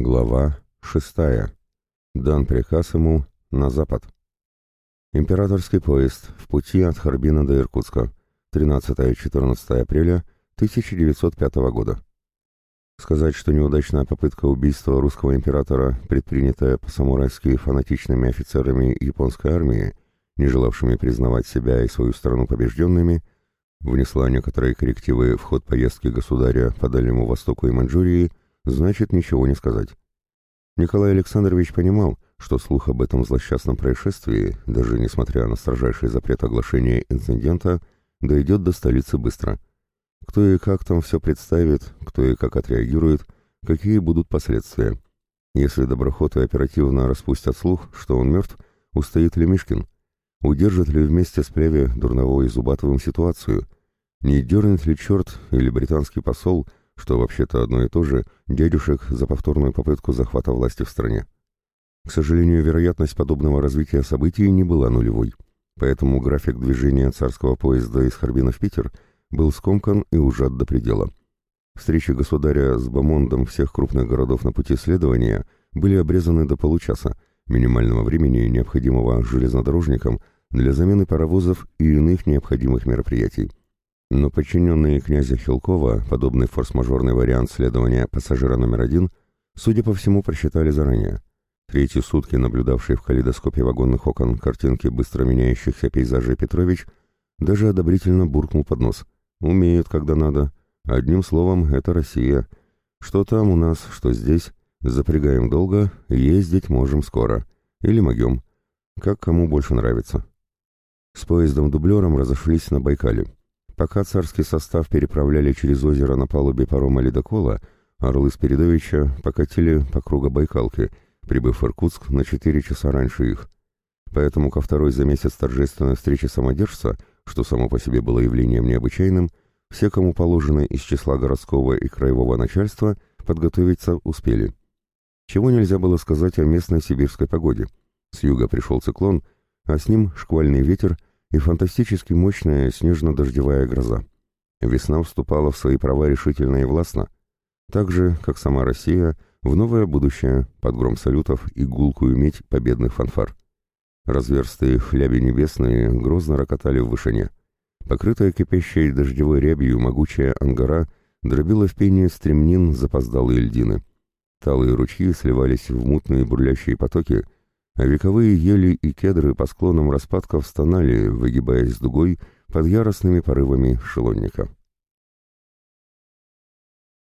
Глава шестая. Дан приказ ему на запад. Императорский поезд в пути от Харбина до Иркутска. 13-14 апреля 1905 года. Сказать, что неудачная попытка убийства русского императора, предпринятая по-самурайски фанатичными офицерами японской армии, не желавшими признавать себя и свою страну побежденными, внесла некоторые коррективы в ход поездки государя по Дальнему Востоку и Маньчжурии – значит ничего не сказать. Николай Александрович понимал, что слух об этом злосчастном происшествии, даже несмотря на строжайший запрет оглашения инцидента, дойдет до столицы быстро. Кто и как там все представит, кто и как отреагирует, какие будут последствия. Если доброхоты оперативно распустят слух, что он мертв, устоит ли Мишкин? Удержит ли вместе с Плеве Дурновой и Зубатовым ситуацию? Не дернет ли черт или британский посол что вообще-то одно и то же, дядюшек за повторную попытку захвата власти в стране. К сожалению, вероятность подобного развития событий не была нулевой, поэтому график движения царского поезда из Харбина в Питер был скомкан и ужат до предела. Встречи государя с бомондом всех крупных городов на пути следования были обрезаны до получаса, минимального времени, необходимого железнодорожникам для замены паровозов и иных необходимых мероприятий. Но подчиненные князя Хилкова, подобный форс-мажорный вариант следования пассажира номер один, судя по всему, просчитали заранее. Третьи сутки наблюдавший в калейдоскопе вагонных окон картинки быстро меняющихся пейзажей Петрович даже одобрительно буркнул под нос. «Умеют, когда надо. Одним словом, это Россия. Что там у нас, что здесь. Запрягаем долго, ездить можем скоро. Или могем. Как кому больше нравится». С поездом-дублером разошлись на Байкале. Пока царский состав переправляли через озеро на палубе парома ледокола, орлы Спиридовича покатили по кругу Байкалки, прибыв в Иркутск на четыре часа раньше их. Поэтому ко второй за месяц торжественной встречи самодержца, что само по себе было явлением необычайным, все, кому положено из числа городского и краевого начальства, подготовиться успели. Чего нельзя было сказать о местной сибирской погоде. С юга пришел циклон, а с ним шквальный ветер и фантастически мощная снежно-дождевая гроза. Весна вступала в свои права решительно и властно, так же, как сама Россия, в новое будущее, под гром салютов и гулкую медь победных фанфар. Разверстые хляби небесные грозно рокотали в вышине. Покрытая кипящей дождевой рябью могучая ангара дробила в пении стремнин запоздалые льдины. Талые ручьи сливались в мутные бурлящие потоки, вековые ели и кедры по склонам распадков стонали, выгибаясь дугой под яростными порывами шелонника.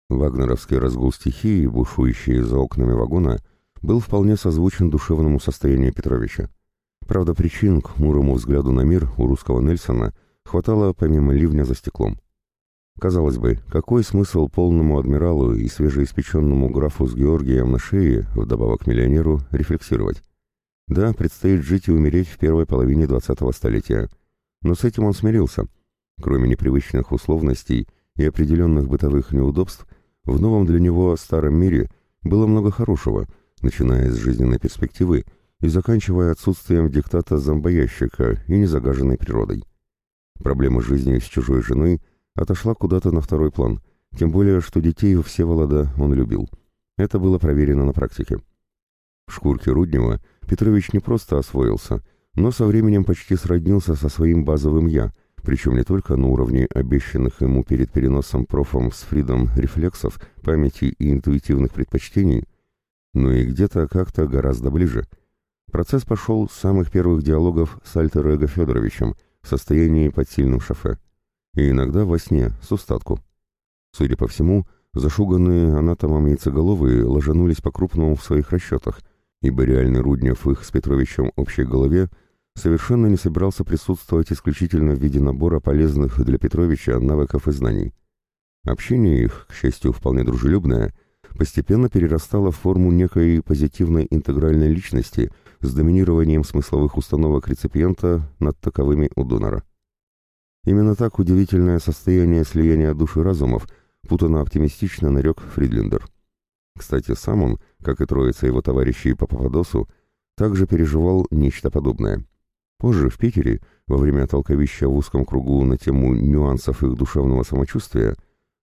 Вагнеровский разгул стихии, бушующий за окнами вагона, был вполне созвучен душевному состоянию Петровича. Правда, причин к хмурому взгляду на мир у русского Нельсона хватало помимо ливня за стеклом. Казалось бы, какой смысл полному адмиралу и свежеиспеченному графу с Георгием на шее, вдобавок миллионеру, рефлексировать? Да, предстоит жить и умереть в первой половине 20-го столетия. Но с этим он смирился. Кроме непривычных условностей и определенных бытовых неудобств, в новом для него старом мире было много хорошего, начиная с жизненной перспективы и заканчивая отсутствием диктата зомбоящика и незагаженной природой. Проблема жизни с чужой женой отошла куда-то на второй план, тем более, что детей у Всеволода он любил. Это было проверено на практике. В шкурке Руднева Петрович не просто освоился, но со временем почти сроднился со своим базовым «я», причем не только на уровне обещанных ему перед переносом профом с Фридом рефлексов, памяти и интуитивных предпочтений, но и где-то как-то гораздо ближе. Процесс пошел с самых первых диалогов с Альтер-Эго Федоровичем в состоянии под сильным шофе, и иногда во сне, с устатку. Судя по всему, зашуганные анатомом яйцеголовые ложанулись по-крупному в своих расчетах – ибо реальный Руднев их с Петровичем общей голове совершенно не собирался присутствовать исключительно в виде набора полезных для Петровича навыков и знаний. Общение их, к счастью, вполне дружелюбное, постепенно перерастало в форму некой позитивной интегральной личности с доминированием смысловых установок реципиента над таковыми у донора. Именно так удивительное состояние слияния души разумов путано оптимистично нарек Фридлендер. Кстати, сам он, как и троица его товарищей по Пападосу, также переживал нечто подобное. Позже, в Питере, во время толковища в узком кругу на тему нюансов их душевного самочувствия,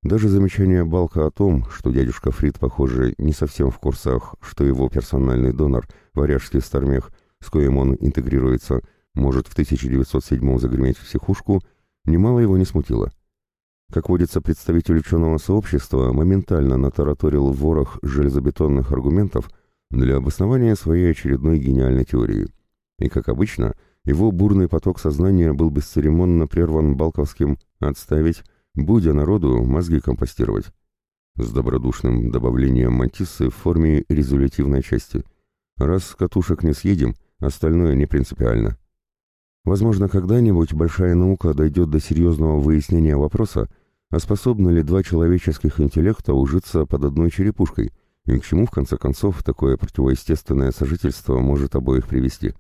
Даже замечание Балка о том, что дядюшка Фрид, похоже, не совсем в курсах, что его персональный донор, варяжский стармех, с коим он интегрируется, может в 1907 загреметь в психушку, немало его не смутило. Как водится, представитель ученого сообщества моментально натараторил ворох железобетонных аргументов для обоснования своей очередной гениальной теории. И, как обычно, его бурный поток сознания был бесцеремонно прерван Балковским «отставить», будя народу мозги компостировать. С добродушным добавлением мантиссы в форме резолютивной части. Раз с катушек не съедем, остальное не принципиально. Возможно, когда-нибудь большая наука дойдет до серьезного выяснения вопроса, а способны ли два человеческих интеллекта ужиться под одной черепушкой, и к чему, в конце концов, такое противоестественное сожительство может обоих привести.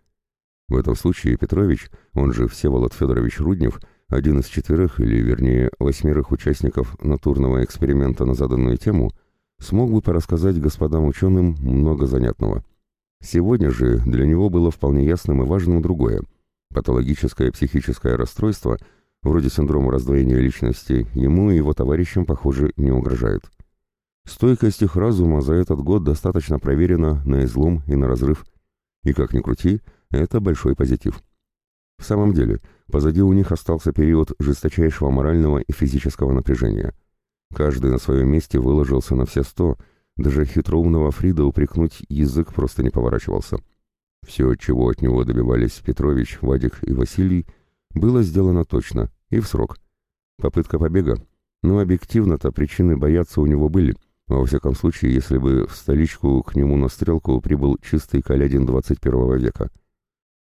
В этом случае Петрович, он же Всеволод Федорович Руднев, один из четверых, или вернее восьмерых участников натурного эксперимента на заданную тему, смог бы порассказать господам ученым много занятного. Сегодня же для него было вполне ясным и важным другое – Патологическое психическое расстройство, вроде синдрома раздвоения личности, ему и его товарищам, похоже, не угрожает. Стойкость их разума за этот год достаточно проверена на излом и на разрыв. И как ни крути, это большой позитив. В самом деле, позади у них остался период жесточайшего морального и физического напряжения. Каждый на своем месте выложился на все сто, даже хитроумного Фрида упрекнуть язык просто не поворачивался. Все, чего от него добивались Петрович, Вадик и Василий, было сделано точно и в срок. Попытка побега, но объективно-то причины бояться у него были, во всяком случае, если бы в столичку к нему на стрелку прибыл чистый Калядин 21 века.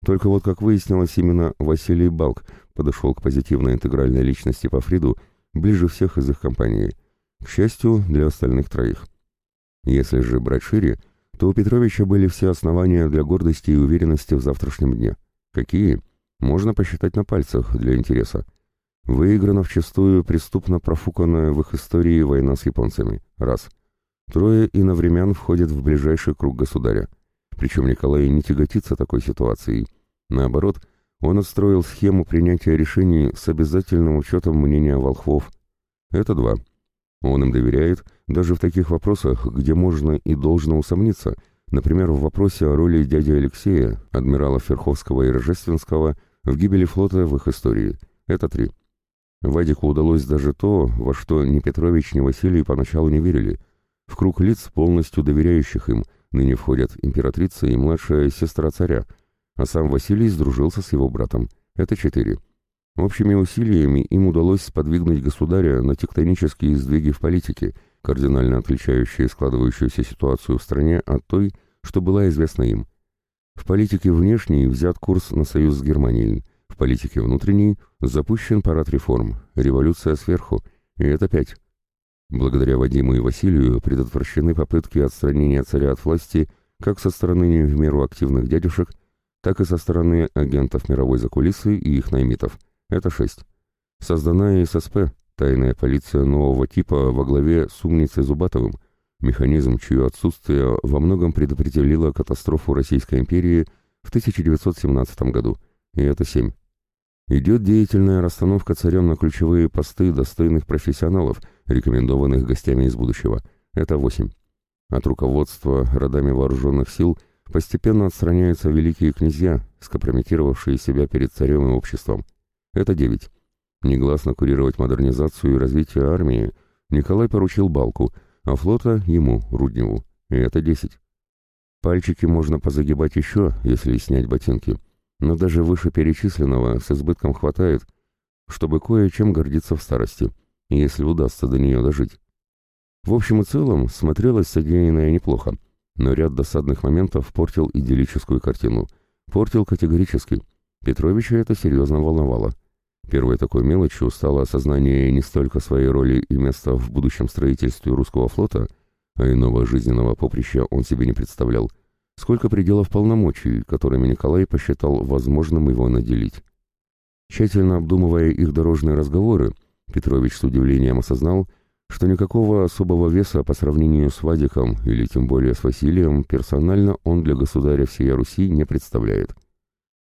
Только вот, как выяснилось, именно Василий Балк подошел к позитивной интегральной личности по Фриду ближе всех из их компании, к счастью, для остальных троих. Если же брать шире, то у Петровича были все основания для гордости и уверенности в завтрашнем дне. Какие? Можно посчитать на пальцах для интереса. Выиграна вчастую преступно профуканная в их истории война с японцами. Раз. Трое иновремян входят в ближайший круг государя. Причем Николай не тяготится такой ситуацией. Наоборот, он отстроил схему принятия решений с обязательным учетом мнения волхвов. Это два. Он им доверяет даже в таких вопросах, где можно и должно усомниться, например, в вопросе о роли дяди Алексея, адмиралов Верховского и Рожественского, в гибели флота в их истории. Это три. Вадику удалось даже то, во что ни Петрович, ни Василий поначалу не верили. В круг лиц, полностью доверяющих им, ныне входят императрица и младшая сестра царя, а сам Василий сдружился с его братом. Это четыре. Общими усилиями им удалось сподвигнуть государя на тектонические сдвиги в политике, кардинально отличающие складывающуюся ситуацию в стране от той, что была известна им. В политике внешней взят курс на союз с Германией, в политике внутренней запущен парад реформ, революция сверху, и это пять. Благодаря Вадиму и Василию предотвращены попытки отстранения царя от власти как со стороны не в меру активных дядюшек, так и со стороны агентов мировой закулисы и их наймитов – это шесть. Создана ССП, тайная полиция нового типа во главе с умницей Зубатовым, механизм, чье отсутствие во многом предопределило катастрофу Российской империи в 1917 году. И это семь. Идет деятельная расстановка царем на ключевые посты достойных профессионалов, рекомендованных гостями из будущего. Это восемь. От руководства родами вооруженных сил постепенно отстраняются великие князья, скомпрометировавшие себя перед царем и обществом. Это девять. Негласно курировать модернизацию и развитие армии Николай поручил Балку, а флота ему, Рудневу. И это десять. Пальчики можно позагибать еще, если снять ботинки. Но даже выше перечисленного с избытком хватает, чтобы кое-чем гордиться в старости, если удастся до нее дожить. В общем и целом, смотрелось содеянное неплохо, но ряд досадных моментов портил идиллическую картину. Портил категорически. Петровича это серьезно волновало. Первой такой мелочью стало осознание не столько своей роли и места в будущем строительстве русского флота, а иного жизненного поприща он себе не представлял, сколько пределов полномочий, которыми Николай посчитал возможным его наделить. Тщательно обдумывая их дорожные разговоры, Петрович с удивлением осознал, что никакого особого веса по сравнению с Вадиком или тем более с Василием персонально он для государя всей Руси не представляет.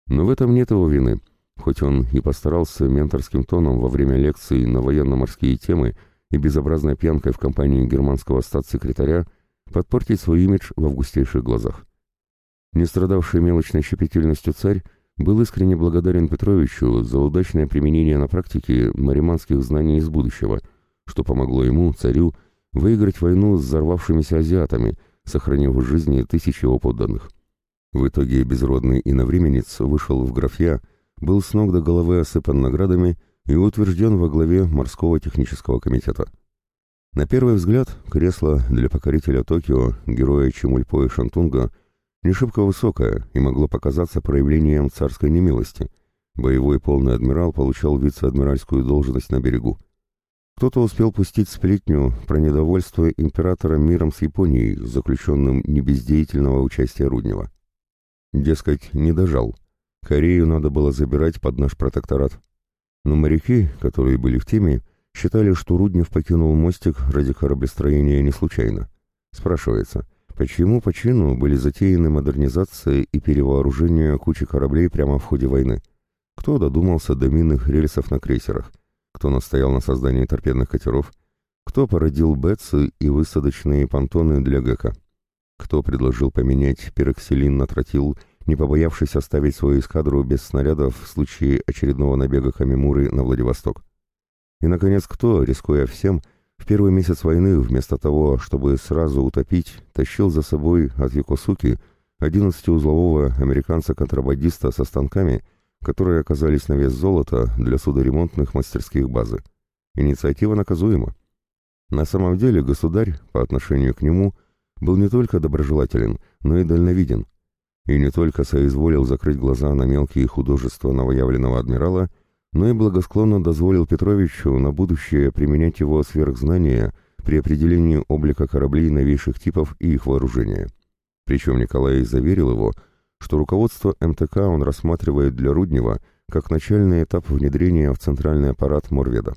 Но в этом нет его вины – Хоть он и постарался менторским тоном во время лекции на военно-морские темы и безобразной пьянкой в компании германского статс-секретаря подпортить свой имидж в августейших глазах. Не страдавший мелочной щепетильностью царь был искренне благодарен Петровичу за удачное применение на практике мариманских знаний из будущего, что помогло ему, царю, выиграть войну с взорвавшимися азиатами, сохранив в жизни тысячи его подданных. В итоге безродный иновременец вышел в графья, был с ног до головы осыпан наградами и утвержден во главе морского технического комитета. На первый взгляд, кресло для покорителя Токио, героя Чемульпо и Шантунга, не шибко высокое и могло показаться проявлением царской немилости. Боевой полный адмирал получал вице-адмиральскую должность на берегу. Кто-то успел пустить сплетню про недовольство императора миром с Японией, заключенным небездеятельного участия Руднева. Дескать, не дожал. Корею надо было забирать под наш протекторат. Но моряки, которые были в теме, считали, что Руднев покинул мостик ради кораблестроения не случайно. Спрашивается, почему по чину были затеяны модернизация и перевооружение кучи кораблей прямо в ходе войны? Кто додумался до минных рельсов на крейсерах? Кто настоял на создании торпедных катеров? Кто породил БЭЦы и высадочные понтоны для ГК? Кто предложил поменять пероксилин на тротил, не побоявшись оставить свою эскадру без снарядов в случае очередного набега Камимуры на Владивосток? И, наконец, кто, рискуя всем, в первый месяц войны, вместо того, чтобы сразу утопить, тащил за собой от Якосуки 11-узлового американца-контрабандиста со станками, которые оказались на вес золота для судоремонтных мастерских базы. Инициатива наказуема. На самом деле государь, по отношению к нему, был не только доброжелателен, но и дальновиден. И не только соизволил закрыть глаза на мелкие художества новоявленного адмирала, но и благосклонно дозволил Петровичу на будущее применять его сверхзнания при определении облика кораблей новейших типов и их вооружения. Причем Николай заверил его, что руководство МТК он рассматривает для Руднева как начальный этап внедрения в центральный аппарат Морведа.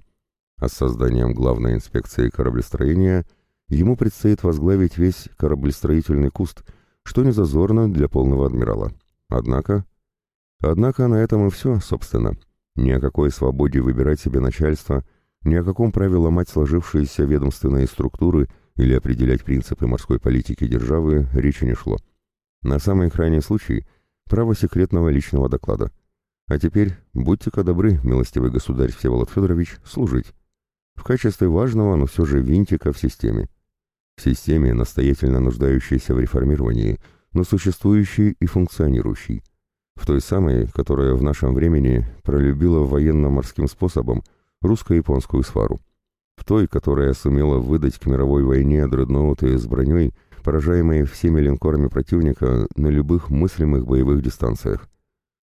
А с созданием главной инспекции кораблестроения ему предстоит возглавить весь кораблестроительный куст, что не зазорно для полного адмирала. Однако... Однако на этом и все, собственно. Ни о какой свободе выбирать себе начальство, ни о каком праве ломать сложившиеся ведомственные структуры или определять принципы морской политики державы речи не шло. На самый крайний случай – право секретного личного доклада. А теперь будьте-ка добры, милостивый государь Всеволод Федорович, служить. В качестве важного, но все же винтика в системе. В системе, настоятельно нуждающейся в реформировании, но существующей и функционирующей в той самой, которая в нашем времени пролюбила военно-морским способом русско-японскую свару, в той, которая сумела выдать к мировой войне дредноуты с броней, поражаемые всеми линкорами противника на любых мыслимых боевых дистанциях,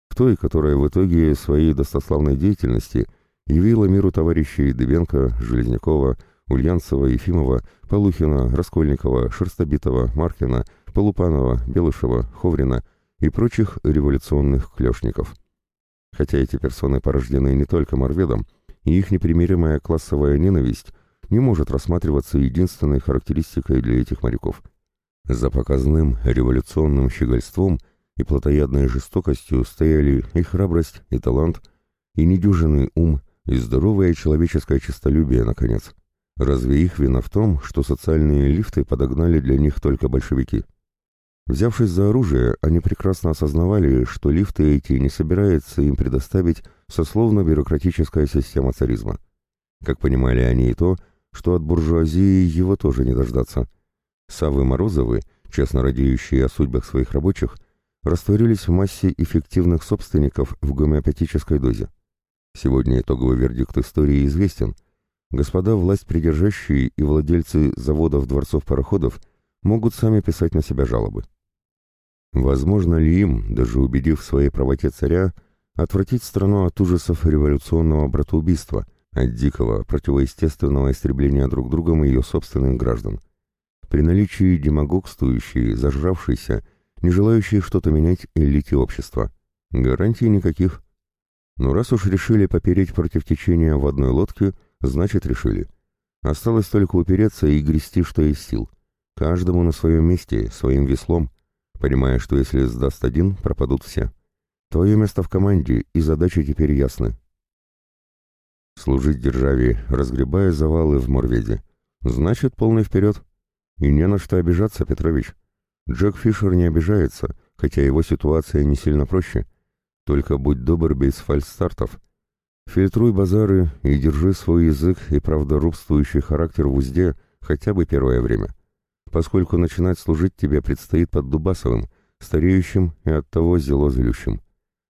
в той, которая в итоге своей достославной деятельности явила миру товарищей Дыбенко, Железнякова, Ульянцева, Ефимова, Полухина, Раскольникова, Шерстобитова, Маркина, Полупанова, Белышева, Ховрина – и прочих революционных клешников. Хотя эти персоны порождены не только Морведом, и их непримиримая классовая ненависть не может рассматриваться единственной характеристикой для этих моряков. За показным революционным щегольством и плотоядной жестокостью стояли и храбрость, и талант, и недюжинный ум, и здоровое человеческое честолюбие, наконец. Разве их вина в том, что социальные лифты подогнали для них только большевики? Взявшись за оружие, они прекрасно осознавали, что лифты эти не собирается им предоставить сословно-бюрократическая система царизма. Как понимали они и то, что от буржуазии его тоже не дождаться. Савы Морозовы, честно радеющие о судьбах своих рабочих, растворились в массе эффективных собственников в гомеопатической дозе. Сегодня итоговый вердикт истории известен. Господа власть придержащие и владельцы заводов, дворцов, пароходов могут сами писать на себя жалобы. Возможно ли им, даже убедив в своей правоте царя, отвратить страну от ужасов революционного братоубийства, от дикого, противоестественного истребления друг другом ее собственных граждан? При наличии демагогствующей, зажравшейся, не желающей что-то менять элите общества. Гарантий никаких. Но раз уж решили попереть против течения в одной лодке, значит решили. Осталось только упереться и грести, что есть сил. Каждому на своем месте, своим веслом, понимая, что если сдаст один, пропадут все. Твое место в команде, и задачи теперь ясны. Служить державе, разгребая завалы в Морведе. Значит, полный вперед. И не на что обижаться, Петрович. Джек Фишер не обижается, хотя его ситуация не сильно проще. Только будь добр без фальстартов. Фильтруй базары и держи свой язык и правдорубствующий характер в узде хотя бы первое время. Поскольку начинать служить тебе предстоит под Дубасовым, стареющим и оттого зело злющим.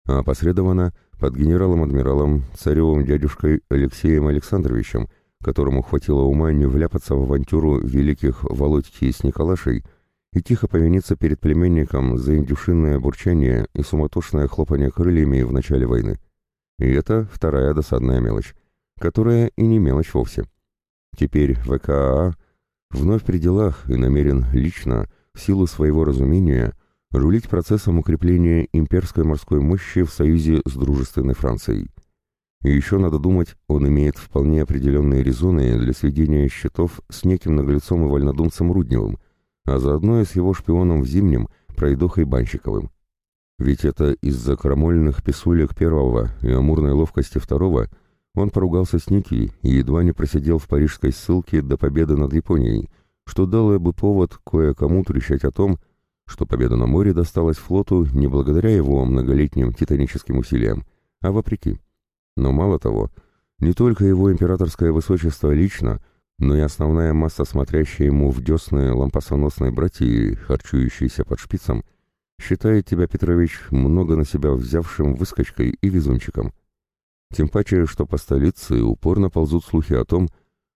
А опосредованно под генералом-адмиралом, царевым дядюшкой Алексеем Александровичем, которому хватило ума не вляпаться в авантюру великих Володьки с Николашей и тихо повиниться перед племенником за индюшинное бурчание и суматошное хлопание крыльями в начале войны. И это вторая досадная мелочь, которая и не мелочь вовсе. Теперь ВКАА вновь при делах и намерен лично, в силу своего разумения, рулить процессом укрепления имперской морской мощи в союзе с дружественной Францией. И еще надо думать, он имеет вполне определенные резоны для сведения счетов с неким наглецом и вольнодумцем Рудневым, а заодно и с его шпионом в Зимнем, пройдохой Банщиковым. Ведь это из-за крамольных писулек первого и амурной ловкости второго он поругался с Ники и едва не просидел в парижской ссылке до победы над Японией, что дало бы повод кое-кому трещать о том, что победа на море досталась флоту не благодаря его многолетним титаническим усилиям, а вопреки. Но мало того, не только его императорское высочество лично, но и основная масса, смотрящая ему в десны лампасоносной братьи, харчующейся под шпицем, считает тебя, Петрович, много на себя взявшим выскочкой и везунчиком. Тем паче, что по столице упорно ползут слухи о том,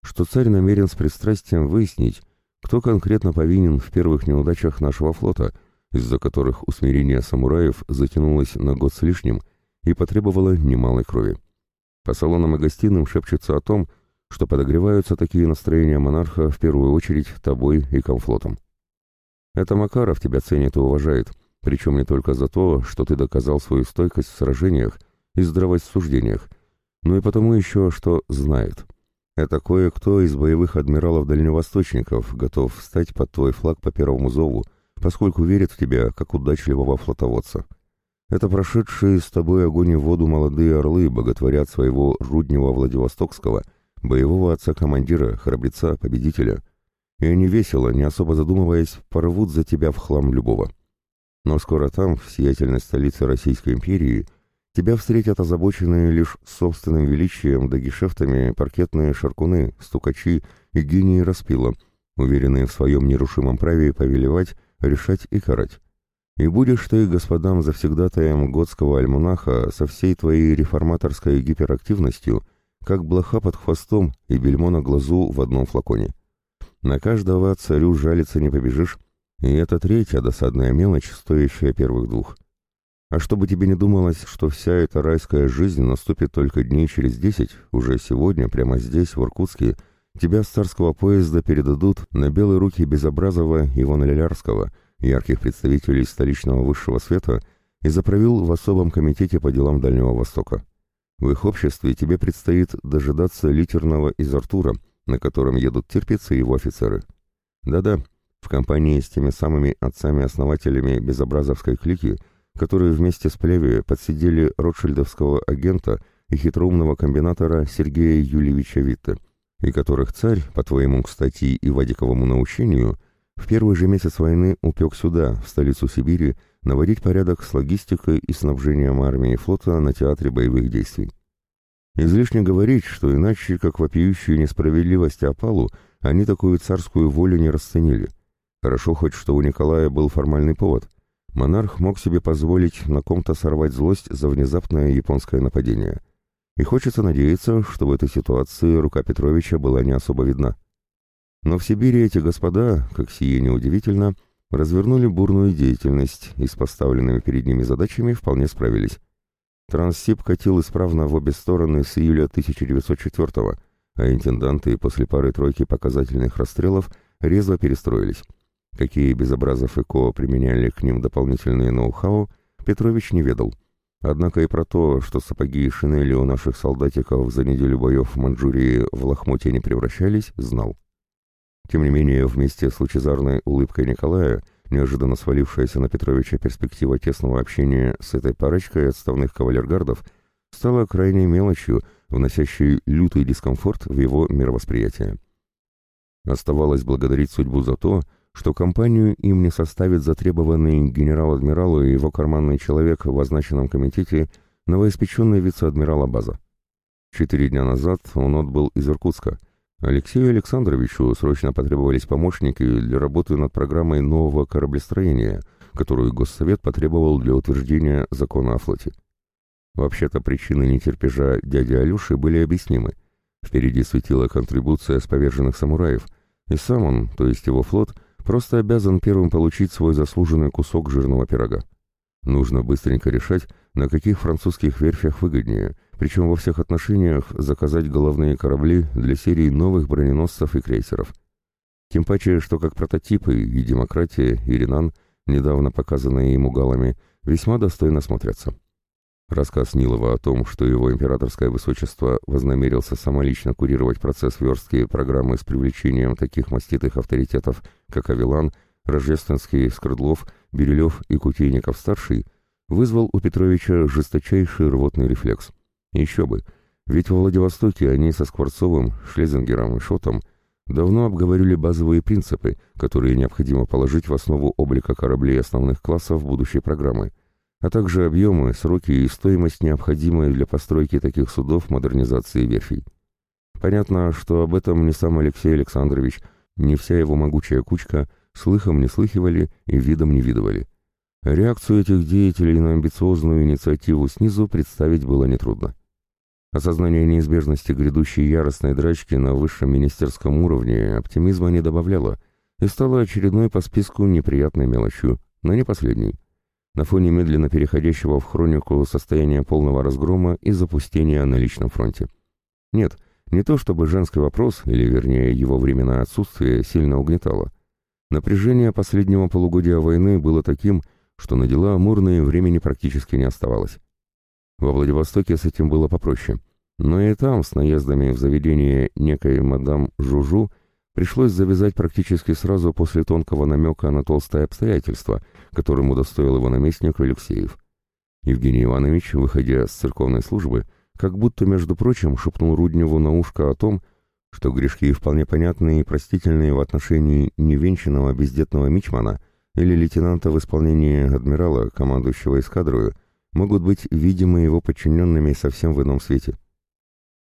что царь намерен с пристрастием выяснить, кто конкретно повинен в первых неудачах нашего флота, из-за которых усмирение самураев затянулось на год с лишним и потребовало немалой крови. По салонам и гостиным шепчется о том, что подогреваются такие настроения монарха в первую очередь тобой и комфлотом. Это Макаров тебя ценит и уважает, причем не только за то, что ты доказал свою стойкость в сражениях и здравость в суждениях, но и потому еще, что знает. Это кое-кто из боевых адмиралов-дальневосточников готов встать под твой флаг по первому зову, поскольку верит в тебя, как удачливого флотоводца. Это прошедшие с тобой огонь и воду молодые орлы боготворят своего руднего Владивостокского, боевого отца-командира, храбреца, победителя. И они весело, не особо задумываясь, порвут за тебя в хлам любого. Но скоро там, в сиятельной столице Российской империи, Тебя встретят озабоченные лишь собственным величием да гешефтами паркетные шаркуны, стукачи и гении распила, уверенные в своем нерушимом праве повелевать, решать и карать. И будешь ты, господам завсегдатаем готского альманаха со всей твоей реформаторской гиперактивностью, как блоха под хвостом и бельмо на глазу в одном флаконе. На каждого царю жалиться не побежишь, и это третья досадная мелочь, стоящая первых двух — а чтобы тебе не думалось, что вся эта райская жизнь наступит только дней через десять, уже сегодня, прямо здесь, в Иркутске, тебя с царского поезда передадут на белые руки Безобразова Ивана Лилярского, ярких представителей столичного высшего света, и заправил в особом комитете по делам Дальнего Востока. В их обществе тебе предстоит дожидаться литерного из Артура, на котором едут терпицы его офицеры. Да-да, в компании с теми самыми отцами-основателями безобразовской клики – которые вместе с Плеви подсидели ротшильдовского агента и хитроумного комбинатора Сергея Юльевича Витте, и которых царь, по твоему, кстати, и Вадиковому научению, в первый же месяц войны упек сюда, в столицу Сибири, наводить порядок с логистикой и снабжением армии и флота на театре боевых действий. Излишне говорить, что иначе, как вопиющую несправедливость опалу, они такую царскую волю не расценили. Хорошо хоть, что у Николая был формальный повод — монарх мог себе позволить на ком-то сорвать злость за внезапное японское нападение. И хочется надеяться, что в этой ситуации рука Петровича была не особо видна. Но в Сибири эти господа, как сие неудивительно, развернули бурную деятельность и с поставленными перед ними задачами вполне справились. Транссиб катил исправно в обе стороны с июля 1904 а интенданты после пары-тройки показательных расстрелов резво перестроились. Какие Безобразов и применяли к ним дополнительные ноу-хау, Петрович не ведал. Однако и про то, что сапоги и шинели у наших солдатиков за неделю боев в Манчжурии в лохмотья не превращались, знал. Тем не менее, вместе с лучезарной улыбкой Николая, неожиданно свалившаяся на Петровича перспектива тесного общения с этой парочкой отставных кавалергардов, стала крайней мелочью вносящий лютый дискомфорт в его мировосприятие. Оставалось благодарить судьбу за то, что компанию им не составит затребованный генерал-адмиралу и его карманный человек в означенном комитете новоиспеченный вице-адмирал Абаза. Четыре дня назад он отбыл из Иркутска. Алексею Александровичу срочно потребовались помощники для работы над программой нового кораблестроения, которую Госсовет потребовал для утверждения закона о флоте. Вообще-то причины нетерпежа дяди Алюши были объяснимы. Впереди светила контрибуция с поверженных самураев, и сам он, то есть его флот, просто обязан первым получить свой заслуженный кусок жирного пирога. Нужно быстренько решать, на каких французских верфях выгоднее, причем во всех отношениях заказать головные корабли для серии новых броненосцев и крейсеров. Тем паче, что как прототипы и «Демократия», и «Ренан», недавно показанные ему галами, весьма достойно смотрятся. Рассказ Нилова о том, что его императорское высочество вознамерился самолично курировать процесс верстки программы с привлечением таких маститых авторитетов, как Авилан, Рождественский, Скрыдлов, Берилев и Кутейников-старший, вызвал у Петровича жесточайший рвотный рефлекс. Еще бы, ведь во Владивостоке они со Скворцовым, Шлезингером и Шотом давно обговорили базовые принципы, которые необходимо положить в основу облика кораблей основных классов будущей программы – а также объемы, сроки и стоимость, необходимые для постройки таких судов модернизации верфей. Понятно, что об этом ни сам Алексей Александрович, ни вся его могучая кучка слыхом не слыхивали и видом не видывали. Реакцию этих деятелей на амбициозную инициативу снизу представить было нетрудно. Осознание неизбежности грядущей яростной драчки на высшем министерском уровне оптимизма не добавляло и стало очередной по списку неприятной мелочью, но не последней на фоне медленно переходящего в хронику состояния полного разгрома и запустения на личном фронте. Нет, не то чтобы женский вопрос, или вернее его временное отсутствие, сильно угнетало. Напряжение последнего полугодия войны было таким, что на дела амурные времени практически не оставалось. Во Владивостоке с этим было попроще. Но и там, с наездами в заведение некой мадам Жужу, пришлось завязать практически сразу после тонкого намека на толстое обстоятельство, которым удостоил его наместник Алексеев. Евгений Иванович, выходя с церковной службы, как будто, между прочим, шепнул Рудневу на ушко о том, что грешки вполне понятные и простительные в отношении невенчанного бездетного мичмана или лейтенанта в исполнении адмирала, командующего эскадрою, могут быть видимы его подчиненными совсем в ином свете.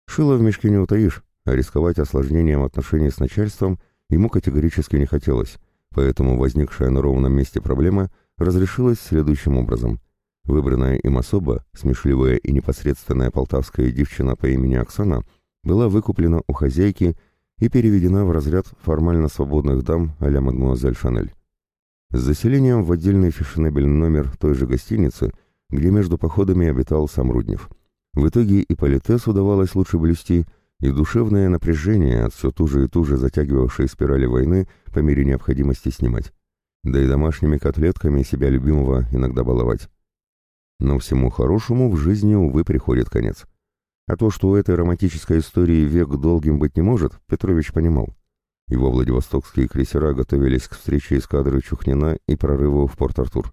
Шило в мешке не утаишь, рисковать осложнением отношений с начальством ему категорически не хотелось, поэтому возникшая на ровном месте проблема разрешилась следующим образом. Выбранная им особа, смешливая и непосредственная полтавская девчина по имени Оксана, была выкуплена у хозяйки и переведена в разряд формально свободных дам а-ля мадмуазель Шанель. С заселением в отдельный фешенебельный номер той же гостиницы, где между походами обитал сам Руднев. В итоге и политес удавалось лучше блюсти, и душевное напряжение от все туже и туже затягивавшей спирали войны по мере необходимости снимать. Да и домашними котлетками себя любимого иногда баловать. Но всему хорошему в жизни, увы, приходит конец. А то, что у этой романтической истории век долгим быть не может, Петрович понимал. Его владивостокские крейсера готовились к встрече эскадры Чухнина и прорыву в Порт-Артур.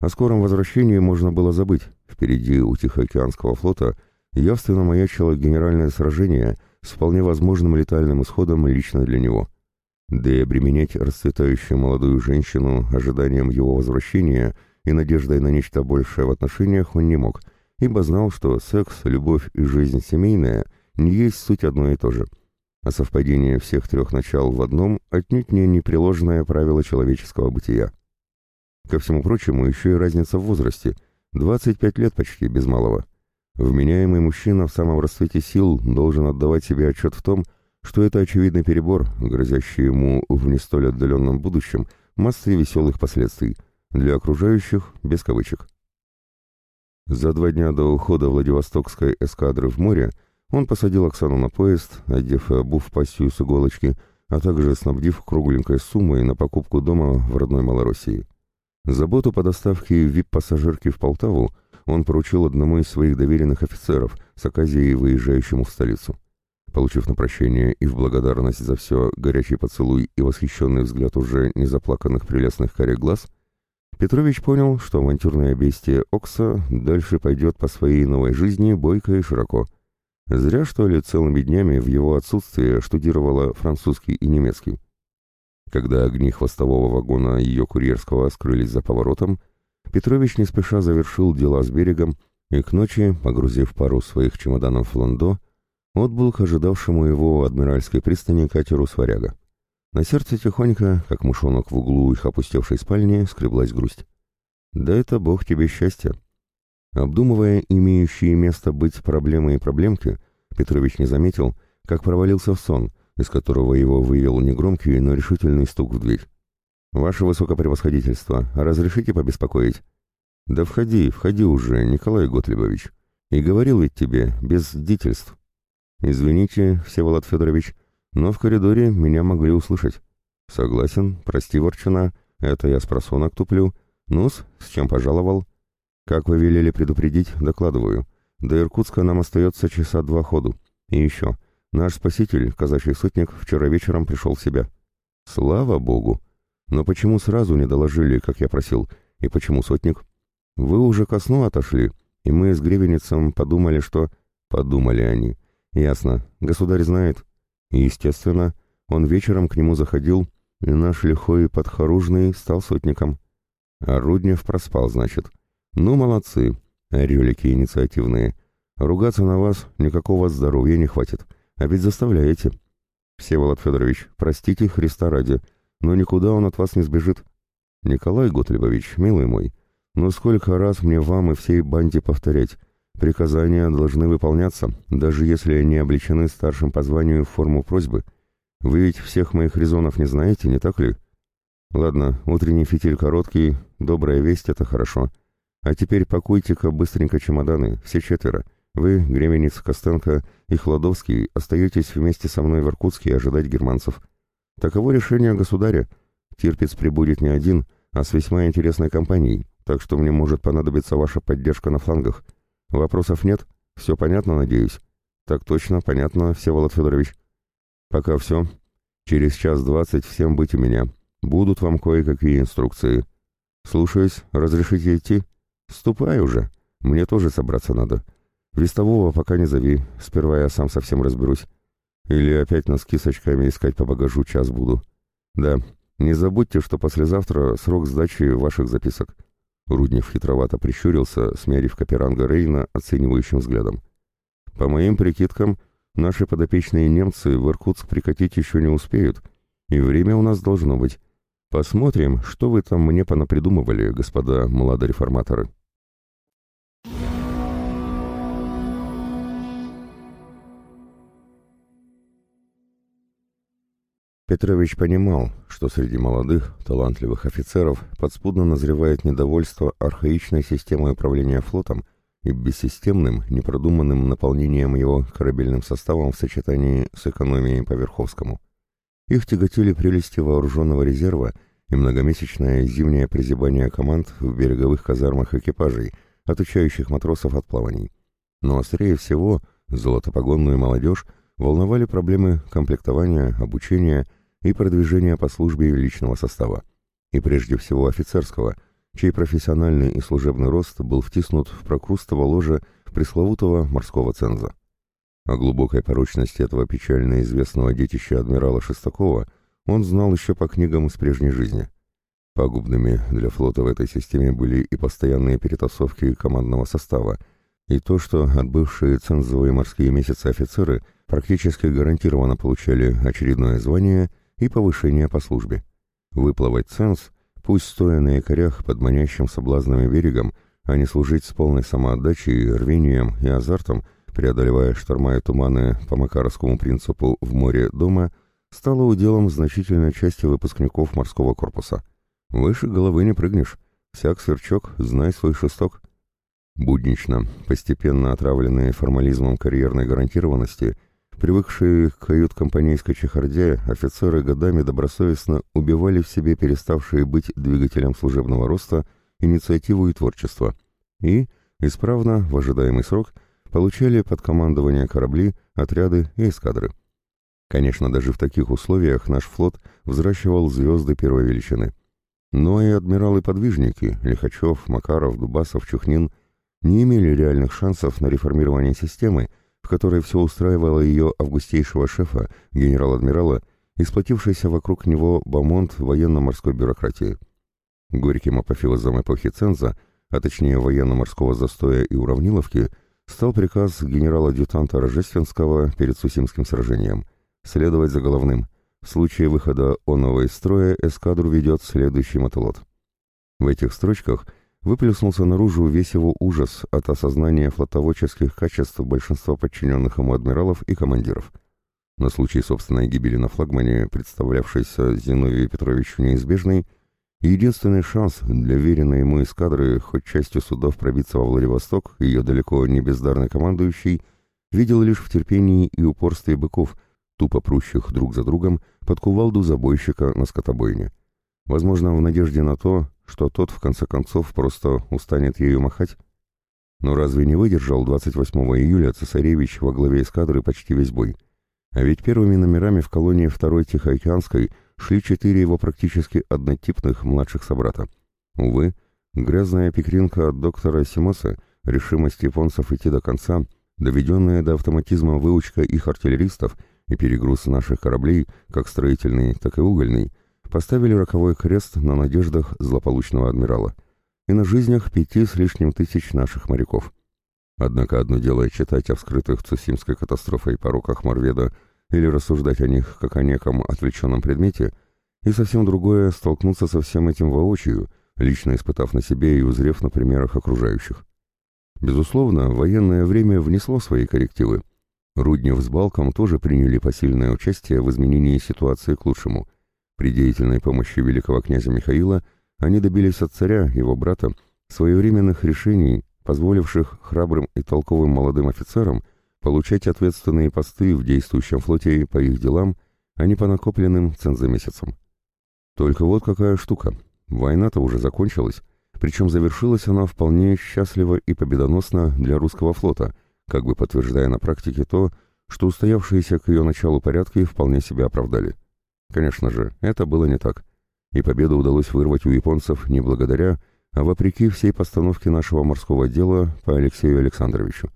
О скором возвращении можно было забыть. Впереди у Тихоокеанского флота – явственно маячило генеральное сражение с вполне возможным летальным исходом лично для него. Да и обременять расцветающую молодую женщину ожиданием его возвращения и надеждой на нечто большее в отношениях он не мог, ибо знал, что секс, любовь и жизнь семейная не есть суть одно и то же. А совпадение всех трех начал в одном отнюдь не непреложное правило человеческого бытия. Ко всему прочему, еще и разница в возрасте. 25 лет почти, без малого. Вменяемый мужчина в самом расцвете сил должен отдавать себе отчет в том, что это очевидный перебор, грозящий ему в не столь отдаленном будущем массой веселых последствий, для окружающих без кавычек. За два дня до ухода Владивостокской эскадры в море он посадил Оксану на поезд, одев и обув пассию с иголочки, а также снабдив кругленькой суммой на покупку дома в родной Малороссии. Заботу по доставке вип-пассажирки в Полтаву он поручил одному из своих доверенных офицеров с оказией выезжающему в столицу. Получив на прощение и в благодарность за все горячий поцелуй и восхищенный взгляд уже незаплаканных прелестных карих глаз, Петрович понял, что авантюрное бестие Окса дальше пойдет по своей новой жизни бойко и широко. Зря, что ли, целыми днями в его отсутствие штудировала французский и немецкий. Когда огни хвостового вагона ее курьерского скрылись за поворотом, Петрович не спеша завершил дела с берегом и к ночи, погрузив пару своих чемоданов в ландо, отбыл к ожидавшему его адмиральской пристани катеру «Сваряга». На сердце тихонько, как мышонок в углу их опустевшей спальни, скреблась грусть. «Да это бог тебе счастья!» Обдумывая имеющие место быть проблемы и проблемки, Петрович не заметил, как провалился в сон, из которого его вывел негромкий, но решительный стук в дверь. «Ваше высокопревосходительство, разрешите побеспокоить?» «Да входи, входи уже, Николай Готлебович. И говорил ведь тебе, без дительств». «Извините, Всеволод Федорович, но в коридоре меня могли услышать». «Согласен, прости, ворчина, это я с просонок туплю. Ну-с, с чем пожаловал?» «Как вы велели предупредить, докладываю. До Иркутска нам остается часа два ходу. И еще, наш спаситель, казачий сотник, вчера вечером пришел в себя». «Слава Богу! Но почему сразу не доложили, как я просил? И почему сотник?» «Вы уже ко сну отошли, и мы с Гревеницем подумали, что...» «Подумали они. Ясно. Государь знает». И, естественно, он вечером к нему заходил, и наш лихой подхоружный стал сотником. А Руднев проспал, значит. «Ну, молодцы, орелики инициативные. Ругаться на вас никакого здоровья не хватит, а ведь заставляете. Всеволод Федорович, простите Христа ради, но никуда он от вас не сбежит. Николай Готлебович, милый мой, но сколько раз мне вам и всей банде повторять, приказания должны выполняться, даже если они обличены старшим по званию в форму просьбы. Вы ведь всех моих резонов не знаете, не так ли? Ладно, утренний фитиль короткий, добрая весть — это хорошо. А теперь пакуйте-ка быстренько чемоданы, все четверо. Вы, Гременец, Костенко и Хладовский остаетесь вместе со мной в Иркутске ожидать германцев. Таково решение государя. Тирпиц прибудет не один, а с весьма интересной компанией, так что мне может понадобиться ваша поддержка на флангах. Вопросов нет? Все понятно, надеюсь? Так точно, понятно, Всеволод Федорович. Пока все. Через час двадцать всем быть у меня. Будут вам кое-какие инструкции. Слушаюсь, разрешите идти? «Ступай уже. Мне тоже собраться надо. Вестового пока не зови. Сперва я сам совсем разберусь. Или опять носки с очками искать по багажу час буду. Да, не забудьте, что послезавтра срок сдачи ваших записок». Руднев хитровато прищурился, смерив Каперанга Рейна оценивающим взглядом. «По моим прикидкам, наши подопечные немцы в Иркутск прикатить еще не успеют, и время у нас должно быть. Посмотрим, что вы там мне понапридумывали, господа младореформаторы». Петрович понимал, что среди молодых, талантливых офицеров подспудно назревает недовольство архаичной системой управления флотом и бессистемным, непродуманным наполнением его корабельным составом в сочетании с экономией по Верховскому. Их тяготили прелести вооруженного резерва и многомесячное зимнее призябание команд в береговых казармах экипажей, отучающих матросов от плаваний. Но острее всего золотопогонную молодежь волновали проблемы комплектования, обучения и продвижения по службе личного состава, и прежде всего офицерского, чей профессиональный и служебный рост был втиснут в прокрустово ложе пресловутого морского ценза. О глубокой порочности этого печально известного детища адмирала Шестакова он знал еще по книгам из прежней жизни. Пагубными для флота в этой системе были и постоянные перетасовки командного состава, и то, что отбывшие цензовые морские месяцы офицеры практически гарантированно получали очередное звание и повышение по службе. Выплывать ценз, пусть стоя на якорях под манящим соблазнами берегом, а не служить с полной самоотдачей, рвением и азартом, преодолевая шторма и туманы по макаровскому принципу в море дома, стало уделом значительной части выпускников морского корпуса. Выше головы не прыгнешь. Всяк сверчок, знай свой шесток. Буднично, постепенно отравленные формализмом карьерной гарантированности – Привыкшие к кают-компанейской чехарде, офицеры годами добросовестно убивали в себе переставшие быть двигателем служебного роста инициативу и творчество, и, исправно, в ожидаемый срок, получали под командование корабли, отряды и эскадры. Конечно, даже в таких условиях наш флот взращивал звезды первой величины. Но и адмиралы-подвижники, Лихачев, Макаров, Дубасов, Чухнин, не имели реальных шансов на реформирование системы, которой все устраивало ее августейшего шефа, генерал-адмирала, и сплотившийся вокруг него бомонд военно-морской бюрократии. Горьким апофеозом эпохи Ценза, а точнее военно-морского застоя и уравниловки, стал приказ генерала-адъютанта Рожественского перед Сусимским сражением – следовать за головным. В случае выхода оного из строя эскадру ведет следующий мотолот. В этих строчках выплеснулся наружу весь его ужас от осознания флотоводческих качеств большинства подчиненных ему адмиралов и командиров. На случай собственной гибели на флагмане, представлявшейся Зиновию Петровичу неизбежной, единственный шанс для веренной ему эскадры хоть частью судов пробиться во Владивосток, ее далеко не бездарный командующий, видел лишь в терпении и упорстве быков, тупо прущих друг за другом под кувалду забойщика на скотобойне. Возможно, в надежде на то, что тот в конце концов просто устанет ею махать. Но разве не выдержал 28 июля цесаревич во главе эскадры почти весь бой? А ведь первыми номерами в колонии второй Тихоокеанской шли четыре его практически однотипных младших собрата. Увы, грязная пикринка от доктора Симоса, решимость японцев идти до конца, доведенная до автоматизма выучка их артиллеристов и перегруз наших кораблей, как строительный, так и угольный, поставили роковой крест на надеждах злополучного адмирала и на жизнях пяти с лишним тысяч наших моряков. Однако одно дело читать о вскрытых Цусимской катастрофой пороках Морведа или рассуждать о них как о неком отвлеченном предмете, и совсем другое — столкнуться со всем этим воочию, лично испытав на себе и узрев на примерах окружающих. Безусловно, военное время внесло свои коррективы. Руднев с Балком тоже приняли посильное участие в изменении ситуации к лучшему. При деятельной помощи великого князя Михаила они добились от царя, его брата, своевременных решений позволивших храбрым и толковым молодым офицерам получать ответственные посты в действующем флоте по их делам, а не по накопленным цензомесяцам. Только вот какая штука. Война-то уже закончилась, причем завершилась она вполне счастливо и победоносно для русского флота, как бы подтверждая на практике то, что устоявшиеся к ее началу порядки вполне себя оправдали. Конечно же, это было не так, и победу удалось вырвать у японцев не благодаря, а вопреки всей постановке нашего морского дела по Алексею Александровичу.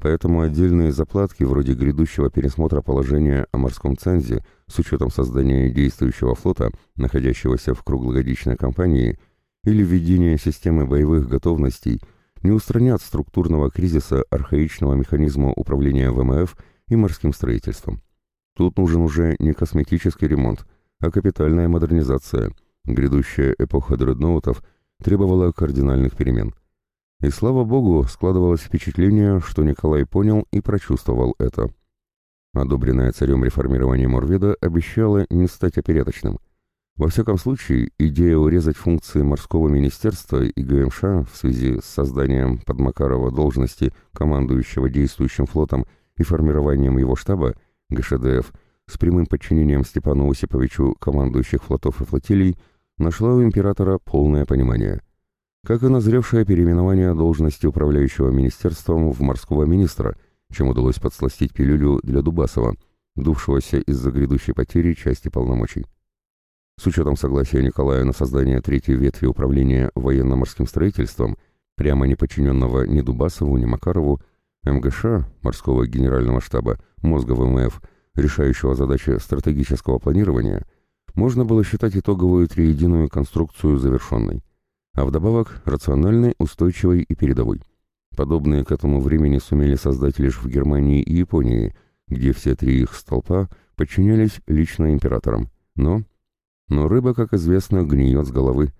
Поэтому отдельные заплатки вроде грядущего пересмотра положения о морском цензе с учетом создания действующего флота, находящегося в круглогодичной кампании, или введения системы боевых готовностей не устранят структурного кризиса архаичного механизма управления ВМФ и морским строительством. Тут нужен уже не косметический ремонт, а капитальная модернизация. Грядущая эпоха дредноутов – требовала кардинальных перемен. И слава богу, складывалось впечатление, что Николай понял и прочувствовал это. Одобренное царем реформирование Морведа обещало не стать опереточным. Во всяком случае, идея урезать функции морского министерства и ГМШ в связи с созданием под Макарова должности командующего действующим флотом и формированием его штаба, ГШДФ, с прямым подчинением Степану Осиповичу командующих флотов и флотилий, нашла у императора полное понимание, как и назревшее переименование должности управляющего министерством в морского министра, чем удалось подсластить пилюлю для Дубасова, дувшегося из-за грядущей потери части полномочий. С учетом согласия Николая на создание третьей ветви управления военно-морским строительством, прямо не подчиненного ни Дубасову, ни Макарову, МГШ, морского генерального штаба, мозга ВМФ, решающего задачи стратегического планирования – можно было считать итоговую триединую конструкцию завершенной, а вдобавок рациональной, устойчивой и передовой. Подобные к этому времени сумели создать лишь в Германии и Японии, где все три их столпа подчинялись лично императорам. Но... Но рыба, как известно, гниет с головы.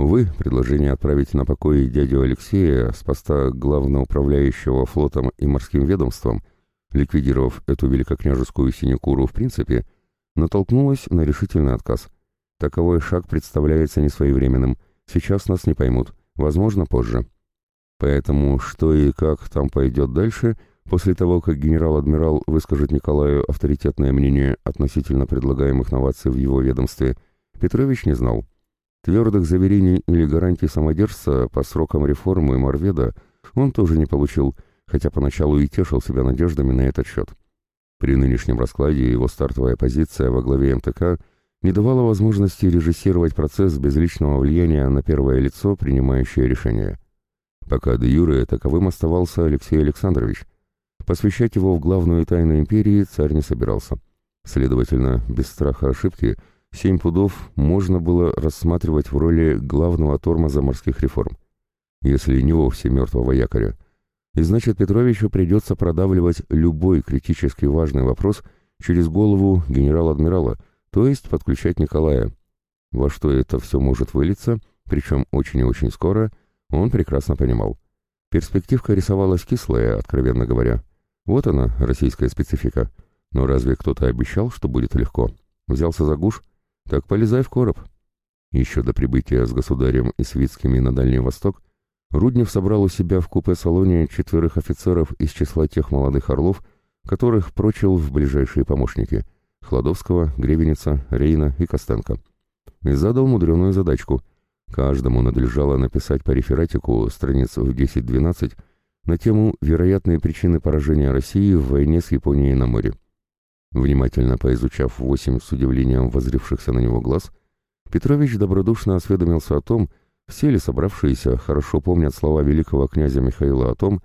Увы, предложение отправить на покой дядю Алексея с поста главноуправляющего флотом и морским ведомством, ликвидировав эту великокняжескую синекуру в принципе, натолкнулась на решительный отказ. Таковой шаг представляется несвоевременным. Сейчас нас не поймут. Возможно, позже. Поэтому что и как там пойдет дальше, после того, как генерал-адмирал выскажет Николаю авторитетное мнение относительно предлагаемых новаций в его ведомстве, Петрович не знал. Твердых заверений или гарантий самодержца по срокам реформы Морведа он тоже не получил, хотя поначалу и тешил себя надеждами на этот счет. При нынешнем раскладе его стартовая позиция во главе МТК не давала возможности режиссировать процесс без личного влияния на первое лицо, принимающее решение. Пока де юре таковым оставался Алексей Александрович. посвящать его в главную тайну империи царь не собирался. Следовательно, без страха ошибки, семь пудов можно было рассматривать в роли главного тормоза морских реформ. Если не вовсе мертвого якоря. И значит, Петровичу придется продавливать любой критически важный вопрос через голову генерал-адмирала, то есть подключать Николая. Во что это все может вылиться, причем очень и очень скоро, он прекрасно понимал. Перспективка рисовалась кислая, откровенно говоря. Вот она, российская специфика. Но разве кто-то обещал, что будет легко? Взялся за гуш? Так полезай в короб. Еще до прибытия с государем и свитскими на Дальний Восток Руднев собрал у себя в купе-салоне четверых офицеров из числа тех молодых орлов, которых прочил в ближайшие помощники — Хладовского, Гребеница, Рейна и Костенко. И задал мудреную задачку. Каждому надлежало написать по рефератику страниц в 10-12 на тему «Вероятные причины поражения России в войне с Японией на море». Внимательно поизучав восемь с удивлением возрившихся на него глаз, Петрович добродушно осведомился о том, все ли собравшиеся хорошо помнят слова великого князя Михаила о том,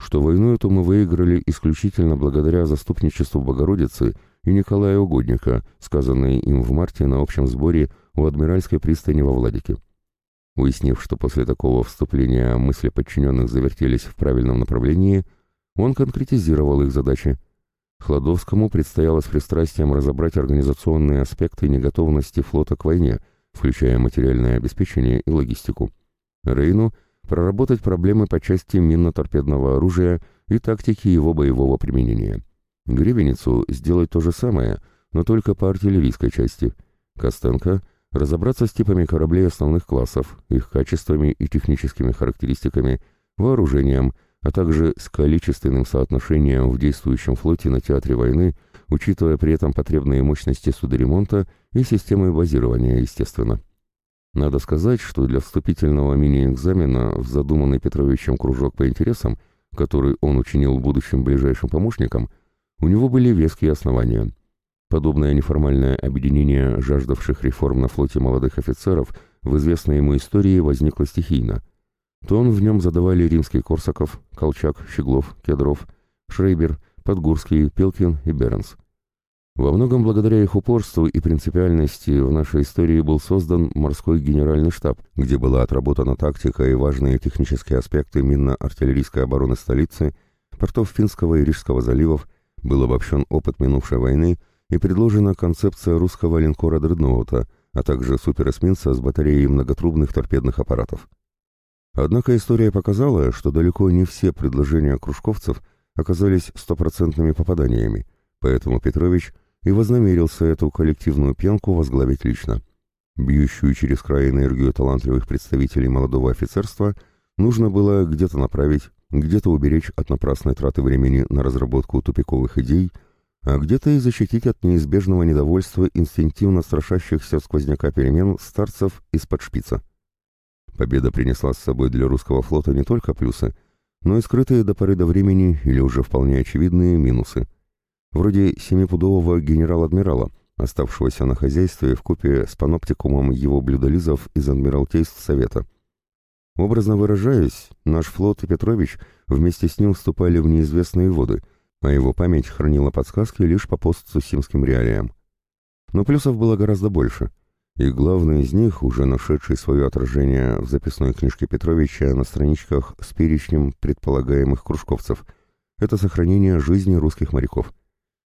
что войну эту мы выиграли исключительно благодаря заступничеству Богородицы и Николая Угодника, сказанные им в марте на общем сборе у Адмиральской пристани во Владике. Уяснив, что после такого вступления мысли подчиненных завертелись в правильном направлении, он конкретизировал их задачи – Хладовскому предстояло с пристрастием разобрать организационные аспекты неготовности флота к войне, включая материальное обеспечение и логистику. Рейну проработать проблемы по части минно-торпедного оружия и тактики его боевого применения. Гребеницу сделать то же самое, но только по артиллерийской части. Костенко разобраться с типами кораблей основных классов, их качествами и техническими характеристиками, вооружением – а также с количественным соотношением в действующем флоте на театре войны, учитывая при этом потребные мощности судоремонта и системы базирования, естественно. Надо сказать, что для вступительного мини-экзамена в задуманный Петровичем кружок по интересам, который он учинил будущим ближайшим помощникам, у него были веские основания. Подобное неформальное объединение жаждавших реформ на флоте молодых офицеров в известной ему истории возникло стихийно – Тон в нем задавали римский Корсаков, Колчак, Щеглов, Кедров, Шрейбер, Подгурский, Пелкин и Бернс. Во многом благодаря их упорству и принципиальности в нашей истории был создан морской генеральный штаб, где была отработана тактика и важные технические аспекты минно-артиллерийской обороны столицы, портов Финского и Рижского заливов, был обобщен опыт минувшей войны и предложена концепция русского линкора «Дредноута», а также суперэсминца с батареей многотрубных торпедных аппаратов. Однако история показала, что далеко не все предложения кружковцев оказались стопроцентными попаданиями, поэтому Петрович и вознамерился эту коллективную пенку возглавить лично. Бьющую через край энергию талантливых представителей молодого офицерства нужно было где-то направить, где-то уберечь от напрасной траты времени на разработку тупиковых идей, а где-то и защитить от неизбежного недовольства инстинктивно страшащихся сквозняка перемен старцев из-под шпица. Победа принесла с собой для русского флота не только плюсы, но и скрытые до поры до времени или уже вполне очевидные минусы. Вроде семипудового генерал-адмирала, оставшегося на хозяйстве в купе с паноптикумом его блюдолизов из Адмиралтейств Совета. Образно выражаясь, наш флот и Петрович вместе с ним вступали в неизвестные воды, а его память хранила подсказки лишь по постсусимским реалиям. Но плюсов было гораздо больше — и главный из них, уже нашедший свое отражение в записной книжке Петровича на страничках с перечнем предполагаемых кружковцев, это сохранение жизни русских моряков.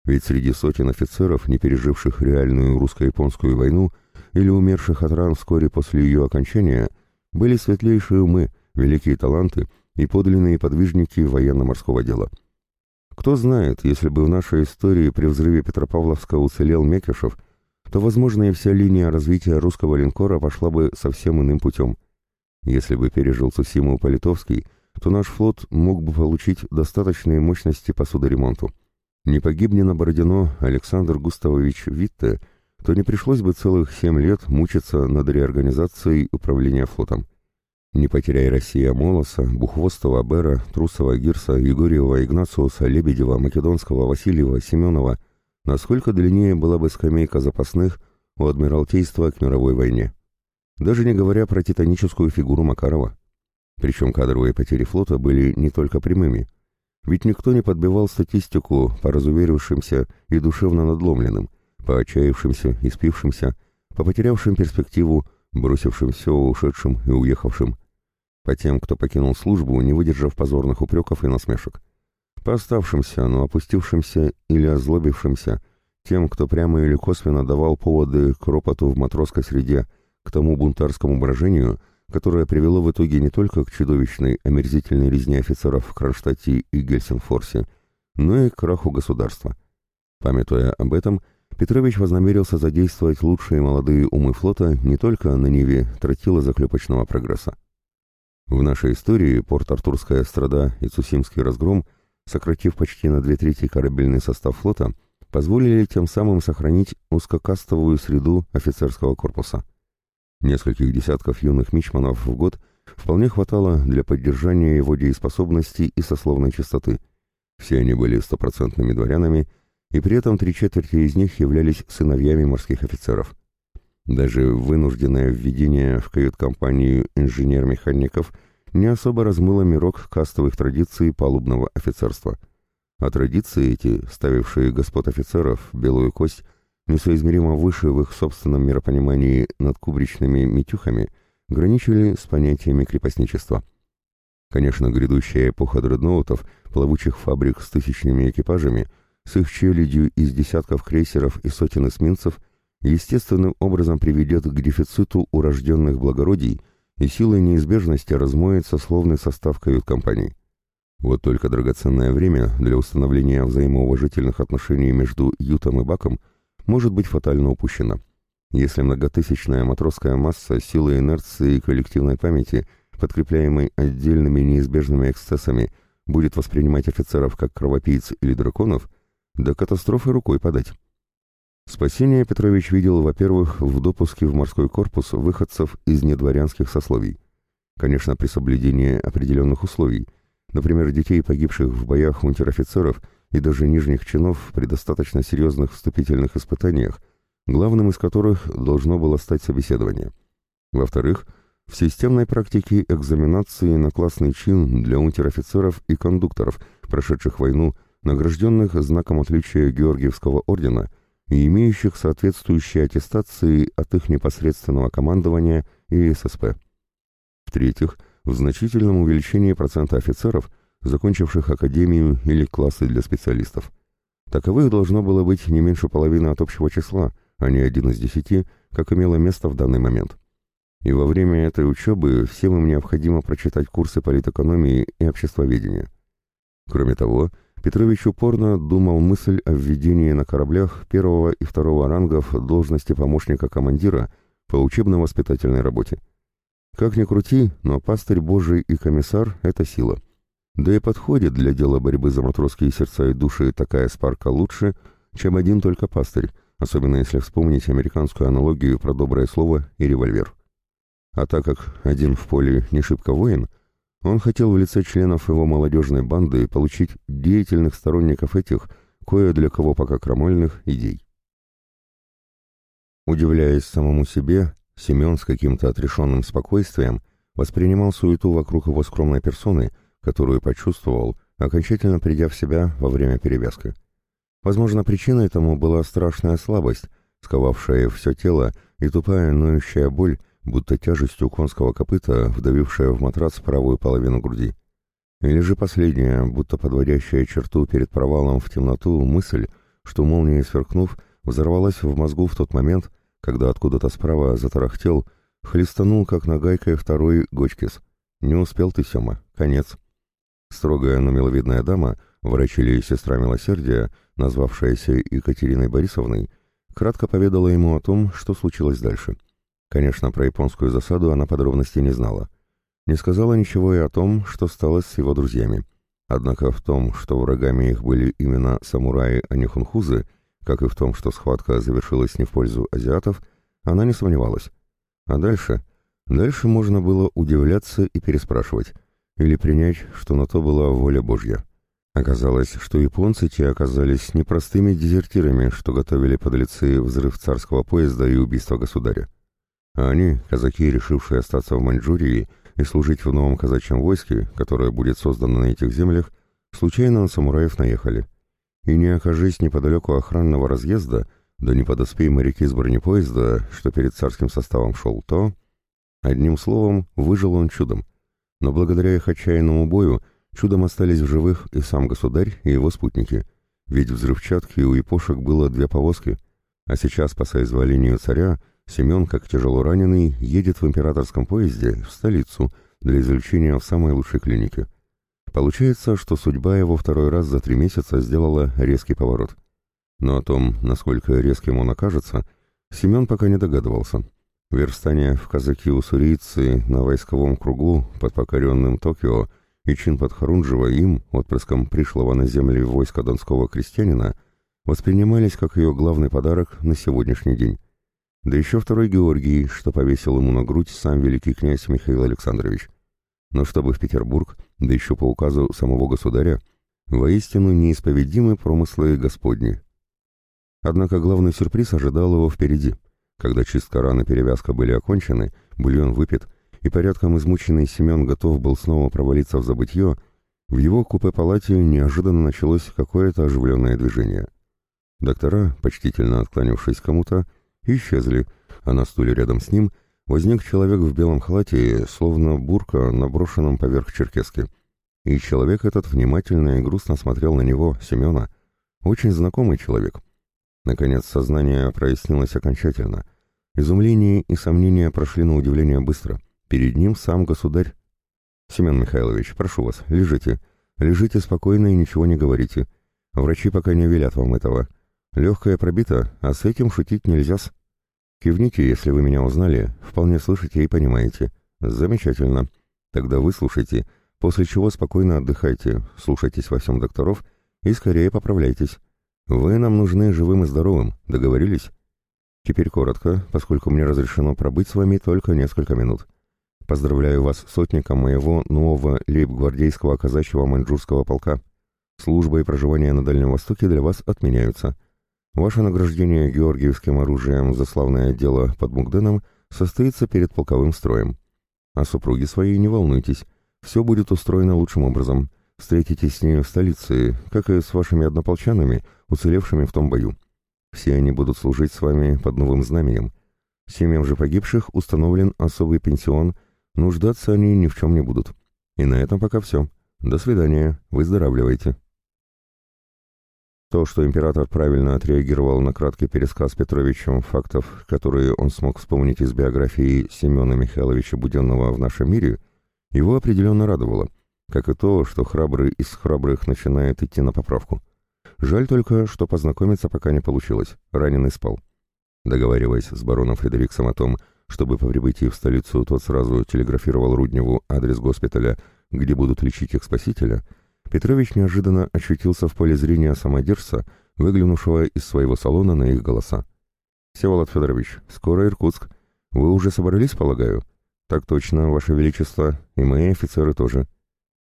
Ведь среди сотен офицеров, не переживших реальную русско-японскую войну или умерших от ран вскоре после ее окончания, были светлейшие умы, великие таланты и подлинные подвижники военно-морского дела. Кто знает, если бы в нашей истории при взрыве Петропавловска уцелел Мекишев – то, возможно, и вся линия развития русского линкора пошла бы совсем иным путем. Если бы пережил Цусиму Политовский, то наш флот мог бы получить достаточные мощности по судоремонту. Не погибни на Бородино Александр Густавович Витте, то не пришлось бы целых семь лет мучиться над реорганизацией управления флотом. Не потеряй Россия Молоса, Бухвостова, Бера, Трусова, Гирса, Егорьева, Игнациуса, Лебедева, Македонского, Васильева, Семенова — насколько длиннее была бы скамейка запасных у Адмиралтейства к мировой войне. Даже не говоря про титаническую фигуру Макарова. Причем кадровые потери флота были не только прямыми. Ведь никто не подбивал статистику по разуверившимся и душевно надломленным, по отчаявшимся и спившимся, по потерявшим перспективу, бросившим все ушедшим и уехавшим, по тем, кто покинул службу, не выдержав позорных упреков и насмешек, по оставшимся, но опустившимся или озлобившимся, тем, кто прямо или косвенно давал поводы к ропоту в матросской среде, к тому бунтарскому брожению, которое привело в итоге не только к чудовищной, омерзительной резне офицеров в Кронштадте и Гельсинфорсе, но и к краху государства. Памятуя об этом, Петрович вознамерился задействовать лучшие молодые умы флота не только на Неве тротила заклепочного прогресса. В нашей истории Порт-Артурская страда и Цусимский разгром, сократив почти на две трети корабельный состав флота, позволили тем самым сохранить узкокастовую среду офицерского корпуса. Нескольких десятков юных мичманов в год вполне хватало для поддержания его дееспособности и сословной чистоты. Все они были стопроцентными дворянами и при этом три четверти из них являлись сыновьями морских офицеров. Даже вынужденное введение в кают-компанию инженер-механиков не особо размыло мирок кастовых традиций палубного офицерства. А традиции эти, ставившие господ офицеров белую кость, несоизмеримо выше в их собственном миропонимании над кубричными метюхами, граничили с понятиями крепостничества. Конечно, грядущая эпоха дредноутов, плавучих фабрик с тысячными экипажами – с их челядью из десятков крейсеров и сотен эсминцев естественным образом приведет к дефициту урожденных благородий и силой неизбежности размоет сословный состав кают-компаний. Вот только драгоценное время для установления взаимоуважительных отношений между Ютом и Баком может быть фатально упущено. Если многотысячная матросская масса силы инерции и коллективной памяти, подкрепляемой отдельными неизбежными эксцессами, будет воспринимать офицеров как кровопийц или драконов – до катастрофы рукой подать. Спасение Петрович видел, во-первых, в допуске в морской корпус выходцев из недворянских сословий. Конечно, при соблюдении определенных условий, например, детей, погибших в боях унтер-офицеров и даже нижних чинов при достаточно серьезных вступительных испытаниях, главным из которых должно было стать собеседование. Во-вторых, в системной практике экзаменации на классный чин для унтер-офицеров и кондукторов, прошедших войну награжденных знаком отличия Георгиевского ордена и имеющих соответствующие аттестации от их непосредственного командования и ССП. В-третьих, в значительном увеличении процента офицеров, закончивших академию или классы для специалистов. Таковых должно было быть не меньше половины от общего числа, а не один из десяти, как имело место в данный момент. И во время этой учебы всем им необходимо прочитать курсы политэкономии и обществоведения. Кроме того, Петрович упорно думал мысль о введении на кораблях первого и второго рангов должности помощника командира по учебно-воспитательной работе. Как ни крути, но пастырь Божий и комиссар — это сила. Да и подходит для дела борьбы за матросские сердца и души такая спарка лучше, чем один только пастырь, особенно если вспомнить американскую аналогию про доброе слово и револьвер. А так как один в поле не шибко воин — он хотел в лице членов его молодежной банды получить деятельных сторонников этих, кое для кого пока крамольных, идей. Удивляясь самому себе, Семен с каким-то отрешенным спокойствием воспринимал суету вокруг его скромной персоны, которую почувствовал, окончательно придя в себя во время перевязки. Возможно, причиной тому была страшная слабость, сковавшая все тело и тупая ноющая боль, будто тяжестью конского копыта, вдавившая в матрас правую половину груди. Или же последняя, будто подводящая черту перед провалом в темноту, мысль, что молния сверкнув, взорвалась в мозгу в тот момент, когда откуда-то справа затарахтел, хлестанул, как нагайкой, второй Гочкис. «Не успел ты, Сема, конец». Строгая, но миловидная дама, врач или сестра милосердия, назвавшаяся Екатериной Борисовной, кратко поведала ему о том, что случилось дальше. — Конечно, про японскую засаду она подробностей не знала. Не сказала ничего и о том, что стало с его друзьями. Однако в том, что врагами их были именно самураи, а не хунхузы, как и в том, что схватка завершилась не в пользу азиатов, она не сомневалась. А дальше? Дальше можно было удивляться и переспрашивать, или принять, что на то была воля Божья. Оказалось, что японцы те оказались непростыми дезертирами, что готовили подлецы взрыв царского поезда и убийство государя. А они, казаки, решившие остаться в Маньчжурии и служить в новом казачьем войске, которое будет создано на этих землях, случайно на самураев наехали. И не окажись неподалеку охранного разъезда, да не подоспей моряки с бронепоезда, что перед царским составом шел, то... Одним словом, выжил он чудом. Но благодаря их отчаянному бою чудом остались в живых и сам государь, и его спутники. Ведь взрывчатки у япошек было две повозки, а сейчас, по соизволению царя, Семен, как тяжело раненый, едет в императорском поезде в столицу для излечения в самой лучшей клинике. Получается, что судьба его второй раз за три месяца сделала резкий поворот. Но о том, насколько резким он окажется, Семен пока не догадывался. Верстание в казаки-уссурийцы на войсковом кругу под покоренным Токио и чин под Харунжева им, отпрыском пришлого на земли войска донского крестьянина, воспринимались как ее главный подарок на сегодняшний день. Да еще второй Георгий, что повесил ему на грудь сам великий князь Михаил Александрович. Но чтобы в Петербург, да еще по указу самого государя, воистину неисповедимы промыслы Господни. Однако главный сюрприз ожидал его впереди. Когда чистка раны перевязка были окончены, бульон выпит, и порядком измученный Семен готов был снова провалиться в забытье, в его купе-палате неожиданно началось какое-то оживленное движение. Доктора, почтительно откланившись кому-то, исчезли, а на стуле рядом с ним возник человек в белом халате, словно бурка, наброшенном поверх черкески. И человек этот внимательно и грустно смотрел на него, Семена. Очень знакомый человек. Наконец сознание прояснилось окончательно. Изумление и сомнения прошли на удивление быстро. Перед ним сам государь. «Семен Михайлович, прошу вас, лежите. Лежите спокойно и ничего не говорите. Врачи пока не велят вам этого. Легкая пробита, а с этим шутить нельзя-с. Кивните, если вы меня узнали, вполне слышите и понимаете. Замечательно. Тогда выслушайте, после чего спокойно отдыхайте, слушайтесь во всем докторов и скорее поправляйтесь. Вы нам нужны живым и здоровым, договорились? Теперь коротко, поскольку мне разрешено пробыть с вами только несколько минут. Поздравляю вас сотником моего нового лейб-гвардейского казачьего маньчжурского полка. Служба и проживание на Дальнем Востоке для вас отменяются. Ваше награждение георгиевским оружием за славное дело под Мугденом состоится перед полковым строем. О супруге своей не волнуйтесь, все будет устроено лучшим образом. Встретитесь с ней в столице, как и с вашими однополчанами, уцелевшими в том бою. Все они будут служить с вами под новым знаменем. Семьям же погибших установлен особый пенсион, нуждаться они ни в чем не будут. И на этом пока все. До свидания, выздоравливайте. То, что император правильно отреагировал на краткий пересказ Петровичем фактов, которые он смог вспомнить из биографии Семена Михайловича Буденного в нашем мире, его определенно радовало, как и то, что храбрый из храбрых начинает идти на поправку. Жаль только, что познакомиться пока не получилось, раненый спал. Договариваясь с бароном Фредериксом о том, чтобы по прибытии в столицу тот сразу телеграфировал Рудневу адрес госпиталя, где будут лечить их спасителя, Петрович неожиданно ощутился в поле зрения самодержца, выглянувшего из своего салона на их голоса. «Всеволод Федорович, скоро Иркутск. Вы уже собрались, полагаю?» «Так точно, Ваше Величество, и мои офицеры тоже».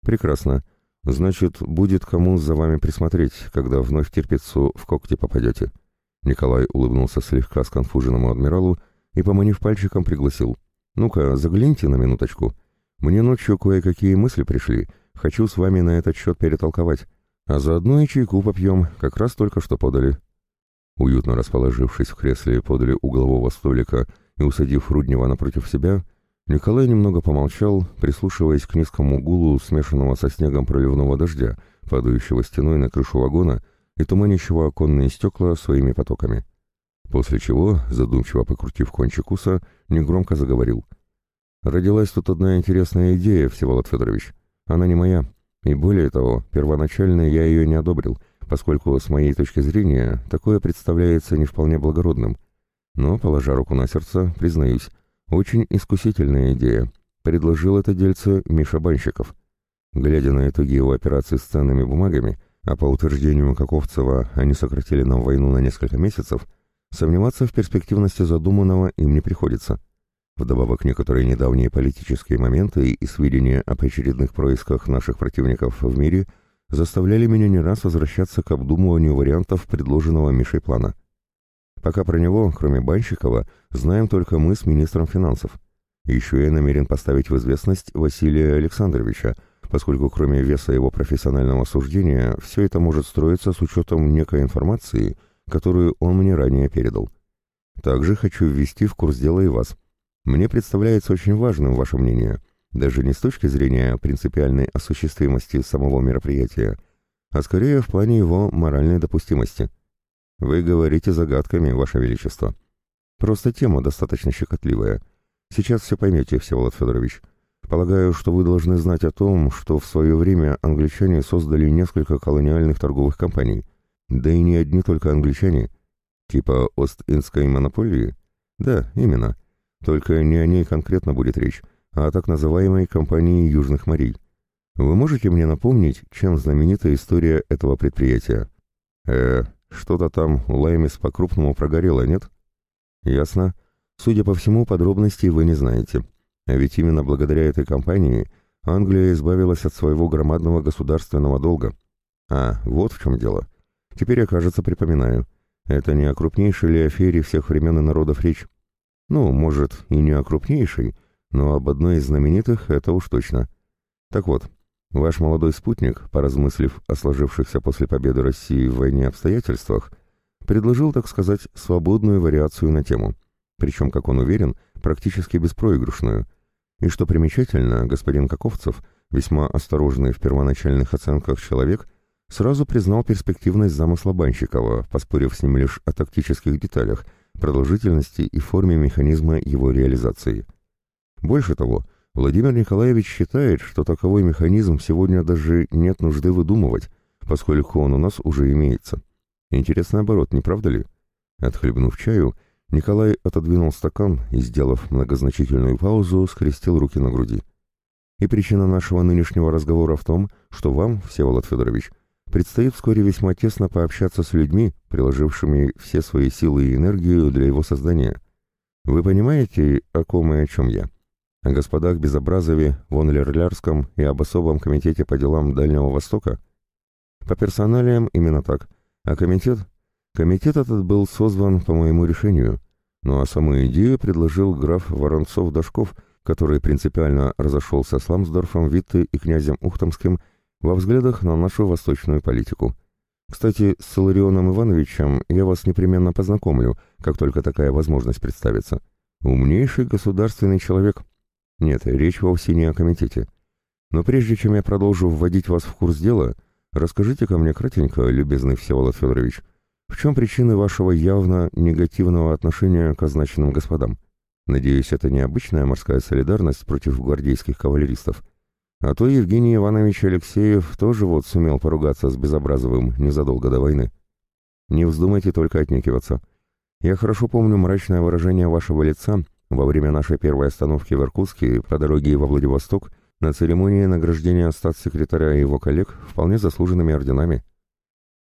«Прекрасно. Значит, будет кому за вами присмотреть, когда вновь Терпицу в когти попадете». Николай улыбнулся слегка сконфуженному адмиралу и, поманив пальчиком, пригласил. «Ну-ка, загляните на минуточку. Мне ночью кое-какие мысли пришли, Хочу с вами на этот счет перетолковать. А заодно и чайку попьем, как раз только что подали». Уютно расположившись в кресле подали углового столика и усадив Руднева напротив себя, Николай немного помолчал, прислушиваясь к низкому гулу, смешанного со снегом проливного дождя, падающего стеной на крышу вагона и туманящего оконные стекла своими потоками. После чего, задумчиво покрутив кончик уса, негромко заговорил. «Родилась тут одна интересная идея, Всеволод Федорович. Она не моя. И более того, первоначально я ее не одобрил, поскольку, с моей точки зрения, такое представляется не вполне благородным. Но, положа руку на сердце, признаюсь, очень искусительная идея. Предложил это дельце Миша Банщиков. Глядя на итоги его операции с ценными бумагами, а по утверждению Каковцева они сократили нам войну на несколько месяцев, сомневаться в перспективности задуманного им не приходится. Вдобавок некоторые недавние политические моменты и сведения об очередных происках наших противников в мире заставляли меня не раз возвращаться к обдумыванию вариантов предложенного Мишей плана. Пока про него, кроме Банщикова, знаем только мы с министром финансов. Еще я намерен поставить в известность Василия Александровича, поскольку кроме веса его профессионального суждения, все это может строиться с учетом некой информации, которую он мне ранее передал. Также хочу ввести в курс дела и вас. Мне представляется очень важным ваше мнение, даже не с точки зрения принципиальной осуществимости самого мероприятия, а скорее в плане его моральной допустимости. Вы говорите загадками, ваше величество. Просто тема достаточно щекотливая. Сейчас все поймете, Всеволод Федорович. Полагаю, что вы должны знать о том, что в свое время англичане создали несколько колониальных торговых компаний. Да и не одни только англичане. Типа Ост-Индской монополии? Да, именно. Только не о ней конкретно будет речь, а о так называемой компании Южных морей. Вы можете мне напомнить, чем знаменита история этого предприятия? Э, что-то там Лаймис по-крупному прогорело, нет? Ясно. Судя по всему, подробностей вы не знаете. А ведь именно благодаря этой компании Англия избавилась от своего громадного государственного долга. А, вот в чем дело. Теперь я, кажется, припоминаю. Это не о крупнейшей ли афере всех времен и народов речь? Ну, может, и не о крупнейшей, но об одной из знаменитых это уж точно. Так вот, ваш молодой спутник, поразмыслив о сложившихся после победы России в войне обстоятельствах, предложил, так сказать, свободную вариацию на тему. Причем, как он уверен, практически беспроигрышную – и что примечательно, господин Каковцев, весьма осторожный в первоначальных оценках человек, сразу признал перспективность замысла Банщикова, поспорив с ним лишь о тактических деталях, продолжительности и форме механизма его реализации. Больше того, Владимир Николаевич считает, что таковой механизм сегодня даже нет нужды выдумывать, поскольку он у нас уже имеется. Интересный оборот, не правда ли? Отхлебнув чаю, Николай отодвинул стакан и, сделав многозначительную паузу, скрестил руки на груди. И причина нашего нынешнего разговора в том, что вам, Всеволод Федорович, предстоит вскоре весьма тесно пообщаться с людьми, приложившими все свои силы и энергию для его создания. Вы понимаете, о ком и о чем я? О господах Безобразове, вон Лерлярском и об особом комитете по делам Дальнего Востока? По персоналиям именно так. А комитет Комитет этот был созван по моему решению, ну а саму идею предложил граф Воронцов-Дашков, который принципиально разошелся с Ламсдорфом, Витте и князем Ухтомским во взглядах на нашу восточную политику. Кстати, с Соларионом Ивановичем я вас непременно познакомлю, как только такая возможность представится. Умнейший государственный человек. Нет, речь вовсе не о комитете. Но прежде чем я продолжу вводить вас в курс дела, расскажите ко мне кратенько, любезный Всеволод Федорович, в чем причины вашего явно негативного отношения к означенным господам? Надеюсь, это не обычная морская солидарность против гвардейских кавалеристов. А то Евгений Иванович Алексеев тоже вот сумел поругаться с Безобразовым незадолго до войны. Не вздумайте только отнекиваться. Я хорошо помню мрачное выражение вашего лица во время нашей первой остановки в Иркутске по дороге во Владивосток на церемонии награждения статс-секретаря и его коллег вполне заслуженными орденами.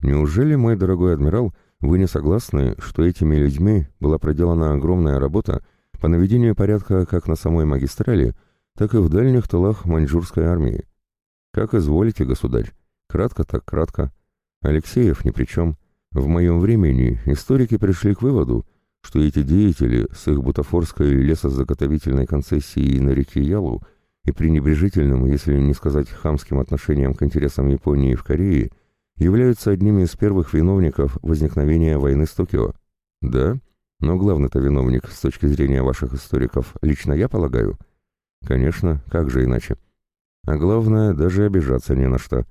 Неужели, мой дорогой адмирал, вы не согласны, что этими людьми была проделана огромная работа по наведению порядка как на самой магистрали, так и в дальних тылах маньчжурской армии? Как изволите, государь. Кратко так кратко. Алексеев ни при чем. В моем времени историки пришли к выводу, что эти деятели с их бутафорской лесозаготовительной концессией на реке Ялу и пренебрежительным, если не сказать хамским отношением к интересам Японии в Корее – являются одними из первых виновников возникновения войны с Токио. Да, но главный-то виновник с точки зрения ваших историков лично я полагаю? Конечно, как же иначе? А главное, даже обижаться не на что.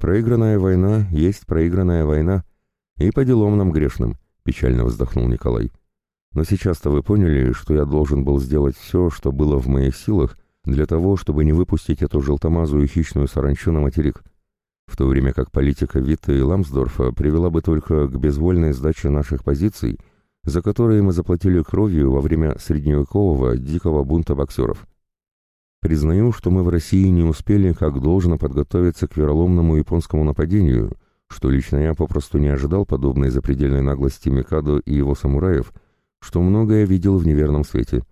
Проигранная война есть проигранная война, и по делам нам грешным, печально вздохнул Николай. Но сейчас-то вы поняли, что я должен был сделать все, что было в моих силах, для того, чтобы не выпустить эту желтомазую хищную саранчу на материк в то время как политика Витта и Ламсдорфа привела бы только к безвольной сдаче наших позиций, за которые мы заплатили кровью во время средневекового дикого бунта боксеров. Признаю, что мы в России не успели как должно подготовиться к вероломному японскому нападению, что лично я попросту не ожидал подобной запредельной наглости Микадо и его самураев, что многое видел в неверном свете.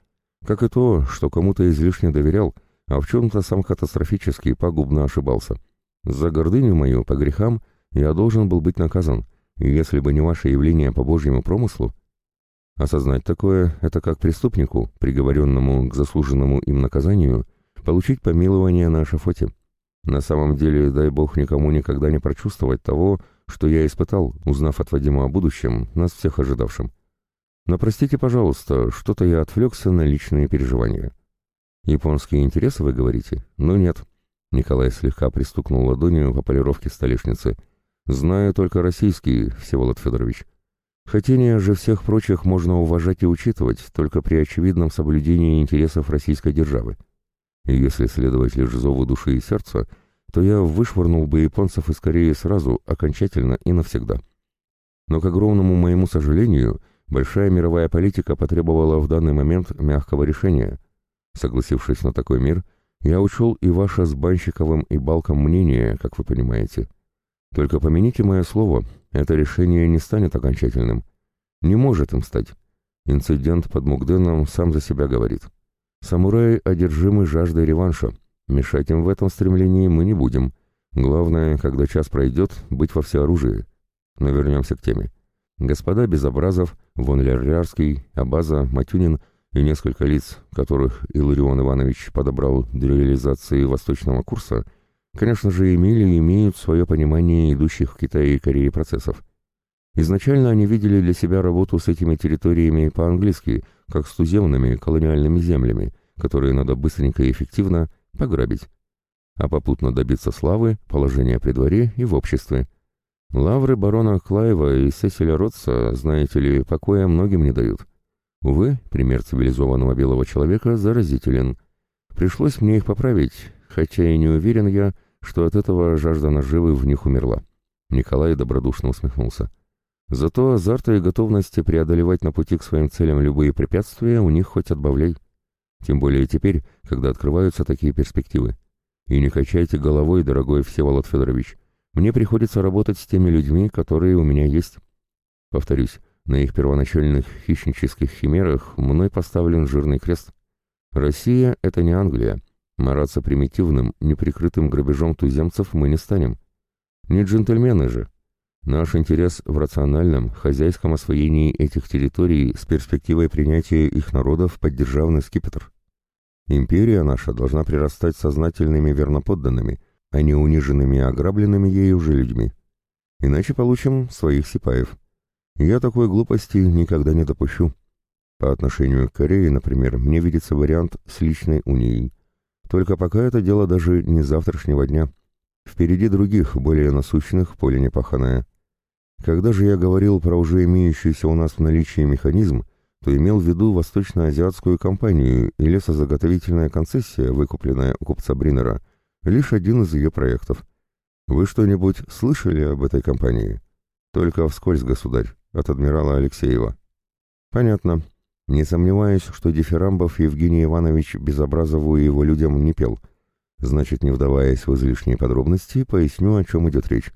Как и то, что кому-то излишне доверял, а в чем-то сам катастрофически пагубно ошибался. За гордыню мою по грехам я должен был быть наказан, и если бы не ваше явление по Божьему промыслу, осознать такое — это как преступнику, приговоренному к заслуженному им наказанию, получить помилование на шафоте. На самом деле, дай бог никому никогда не прочувствовать того, что я испытал, узнав от Вадима о будущем, нас всех ожидавшим. Но простите, пожалуйста, что-то я отвлекся на личные переживания. Японские интересы, вы говорите? Ну нет. Николай слегка пристукнул ладонью по полировке столешницы. Знаю только российские, Всеволод Федорович. Хотения же всех прочих можно уважать и учитывать только при очевидном соблюдении интересов российской державы. И если следовать лишь зову души и сердца, то я вышвырнул бы японцев из Кореи сразу, окончательно и навсегда. Но, к огромному моему сожалению, большая мировая политика потребовала в данный момент мягкого решения. Согласившись на такой мир, я учел и ваше с Банщиковым и Балком мнение, как вы понимаете. Только помяните мое слово, это решение не станет окончательным. Не может им стать. Инцидент под Мугденом сам за себя говорит. Самураи одержимы жаждой реванша. Мешать им в этом стремлении мы не будем. Главное, когда час пройдет, быть во всеоружии. Но вернемся к теме. Господа Безобразов, Вон Леррярский, Абаза, Матюнин и несколько лиц, которых Иларион Иванович подобрал для реализации восточного курса – конечно же, имели и имеют свое понимание идущих в Китае и Корее процессов. Изначально они видели для себя работу с этими территориями по-английски, как с туземными колониальными землями, которые надо быстренько и эффективно пограбить, а попутно добиться славы, положения при дворе и в обществе. Лавры барона Клаева и Сесиля Ротса, знаете ли, покоя многим не дают. Увы, пример цивилизованного белого человека заразителен. Пришлось мне их поправить, хотя и не уверен я, что от этого жажда наживы в них умерла. Николай добродушно усмехнулся. Зато азарта и готовности преодолевать на пути к своим целям любые препятствия у них хоть отбавляй. Тем более теперь, когда открываются такие перспективы. И не качайте головой, дорогой Всеволод Федорович. Мне приходится работать с теми людьми, которые у меня есть. Повторюсь, на их первоначальных хищнических химерах мной поставлен жирный крест. Россия — это не Англия, Мараться примитивным, неприкрытым грабежом туземцев мы не станем. Не джентльмены же. Наш интерес в рациональном, хозяйском освоении этих территорий с перспективой принятия их народов под державный скипетр. Империя наша должна прирастать сознательными верноподданными, а не униженными и ограбленными ею же людьми. Иначе получим своих сипаев. Я такой глупости никогда не допущу. По отношению к Корее, например, мне видится вариант с личной унией – только пока это дело даже не завтрашнего дня. Впереди других, более насущных, поле непаханное. Когда же я говорил про уже имеющийся у нас в наличии механизм, то имел в виду восточно-азиатскую компанию и лесозаготовительная концессия, выкупленная у купца Бринера, лишь один из ее проектов. Вы что-нибудь слышали об этой компании? Только вскользь, государь, от адмирала Алексеева. Понятно. Не сомневаюсь, что Дифирамбов Евгений Иванович Безобразову его людям не пел. Значит, не вдаваясь в излишние подробности, поясню, о чем идет речь.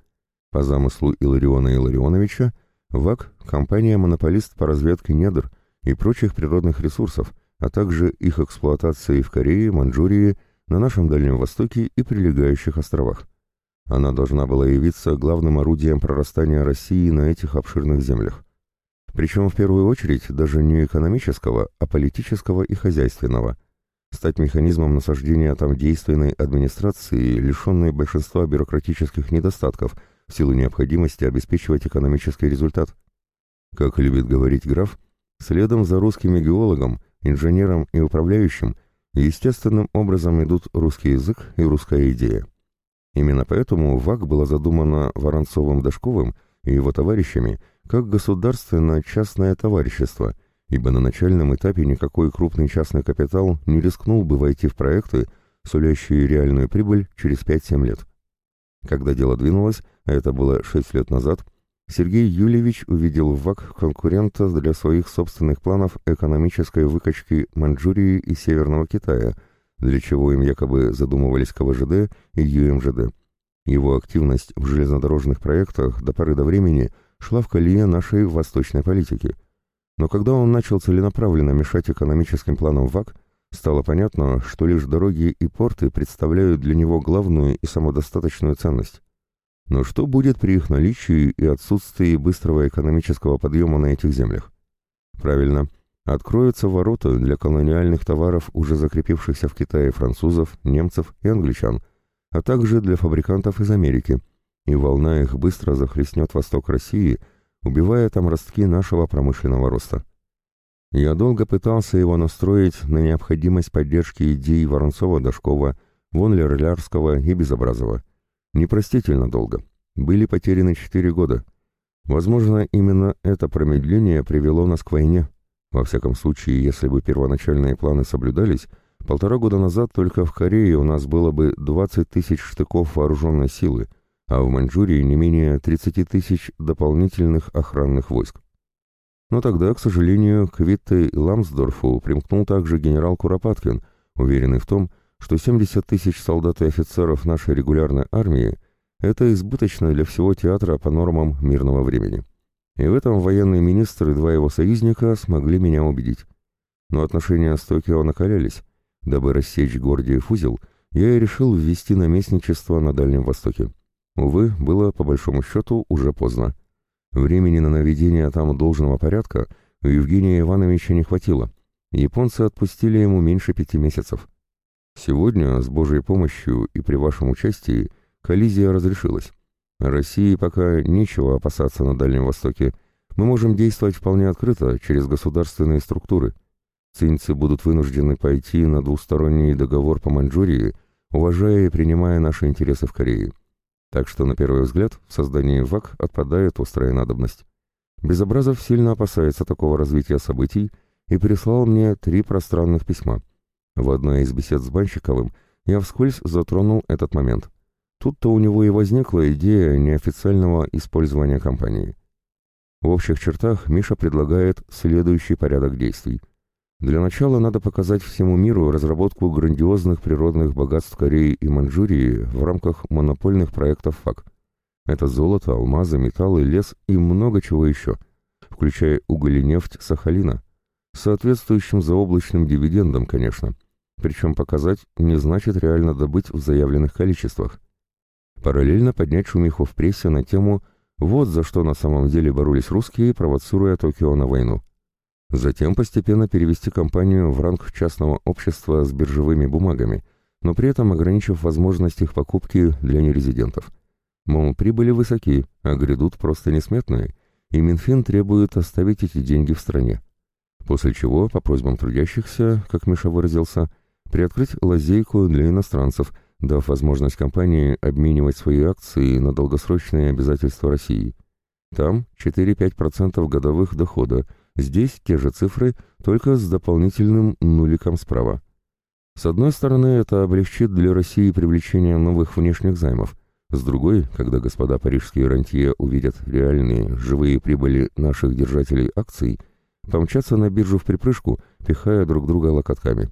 По замыслу Илариона Илларионовича, ВАК – компания-монополист по разведке недр и прочих природных ресурсов, а также их эксплуатации в Корее, Маньчжурии, на нашем Дальнем Востоке и прилегающих островах. Она должна была явиться главным орудием прорастания России на этих обширных землях. Причем в первую очередь даже не экономического, а политического и хозяйственного. Стать механизмом насаждения там действенной администрации, лишенной большинства бюрократических недостатков, в силу необходимости обеспечивать экономический результат. Как любит говорить граф, следом за русским геологом, инженером и управляющим естественным образом идут русский язык и русская идея. Именно поэтому ВАК была задумана Воронцовым-Дашковым и его товарищами – как государственно-частное товарищество, ибо на начальном этапе никакой крупный частный капитал не рискнул бы войти в проекты, сулящие реальную прибыль через 5-7 лет. Когда дело двинулось, это было 6 лет назад, Сергей Юлевич увидел в ВАК конкурента для своих собственных планов экономической выкачки Маньчжурии и Северного Китая, для чего им якобы задумывались КВЖД и ЮМЖД. Его активность в железнодорожных проектах до поры до времени – шла в колее нашей восточной политики. Но когда он начал целенаправленно мешать экономическим планам ВАК, стало понятно, что лишь дороги и порты представляют для него главную и самодостаточную ценность. Но что будет при их наличии и отсутствии быстрого экономического подъема на этих землях? Правильно, откроются ворота для колониальных товаров, уже закрепившихся в Китае французов, немцев и англичан, а также для фабрикантов из Америки, и волна их быстро захлестнет восток России, убивая там ростки нашего промышленного роста. Я долго пытался его настроить на необходимость поддержки идей Воронцова-Дашкова, Вонлер-Лярского и Безобразова. Непростительно долго. Были потеряны четыре года. Возможно, именно это промедление привело нас к войне. Во всяком случае, если бы первоначальные планы соблюдались, полтора года назад только в Корее у нас было бы 20 тысяч штыков вооруженной силы, а в Маньчжурии не менее 30 тысяч дополнительных охранных войск. Но тогда, к сожалению, к Витте и Ламсдорфу примкнул также генерал Куропаткин, уверенный в том, что 70 тысяч солдат и офицеров нашей регулярной армии – это избыточно для всего театра по нормам мирного времени. И в этом военный министр и два его союзника смогли меня убедить. Но отношения с Токио накалялись. Дабы рассечь Гордиев узел, я и решил ввести наместничество на Дальнем Востоке. Увы, было, по большому счету, уже поздно. Времени на наведение там должного порядка у Евгения Ивановича не хватило. Японцы отпустили ему меньше пяти месяцев. Сегодня, с Божьей помощью и при вашем участии, коллизия разрешилась. России пока нечего опасаться на Дальнем Востоке. Мы можем действовать вполне открыто, через государственные структуры. Цинцы будут вынуждены пойти на двусторонний договор по Маньчжурии, уважая и принимая наши интересы в Корее. Так что, на первый взгляд, в создании ВАК отпадает острая надобность. Безобразов сильно опасается такого развития событий и прислал мне три пространных письма. В одной из бесед с Банщиковым я вскользь затронул этот момент. Тут-то у него и возникла идея неофициального использования компании. В общих чертах Миша предлагает следующий порядок действий. Для начала надо показать всему миру разработку грандиозных природных богатств Кореи и Маньчжурии в рамках монопольных проектов ФАК. Это золото, алмазы, металлы, лес и много чего еще, включая уголь и нефть Сахалина, соответствующим заоблачным дивидендом, конечно – причем показать не значит реально добыть в заявленных количествах. Параллельно поднять шумиху в прессе на тему «Вот за что на самом деле боролись русские, провоцируя Токио на войну». Затем постепенно перевести компанию в ранг частного общества с биржевыми бумагами, но при этом ограничив возможность их покупки для нерезидентов. Мол, прибыли высоки, а грядут просто несметные, и Минфин требует оставить эти деньги в стране. После чего, по просьбам трудящихся, как Миша выразился, приоткрыть лазейку для иностранцев, дав возможность компании обменивать свои акции на долгосрочные обязательства России. Там 4-5% годовых дохода, здесь те же цифры, только с дополнительным нуликом справа. С одной стороны, это облегчит для России привлечение новых внешних займов, с другой, когда господа парижские рантье увидят реальные, живые прибыли наших держателей акций, помчатся на биржу в припрыжку, пихая друг друга локотками.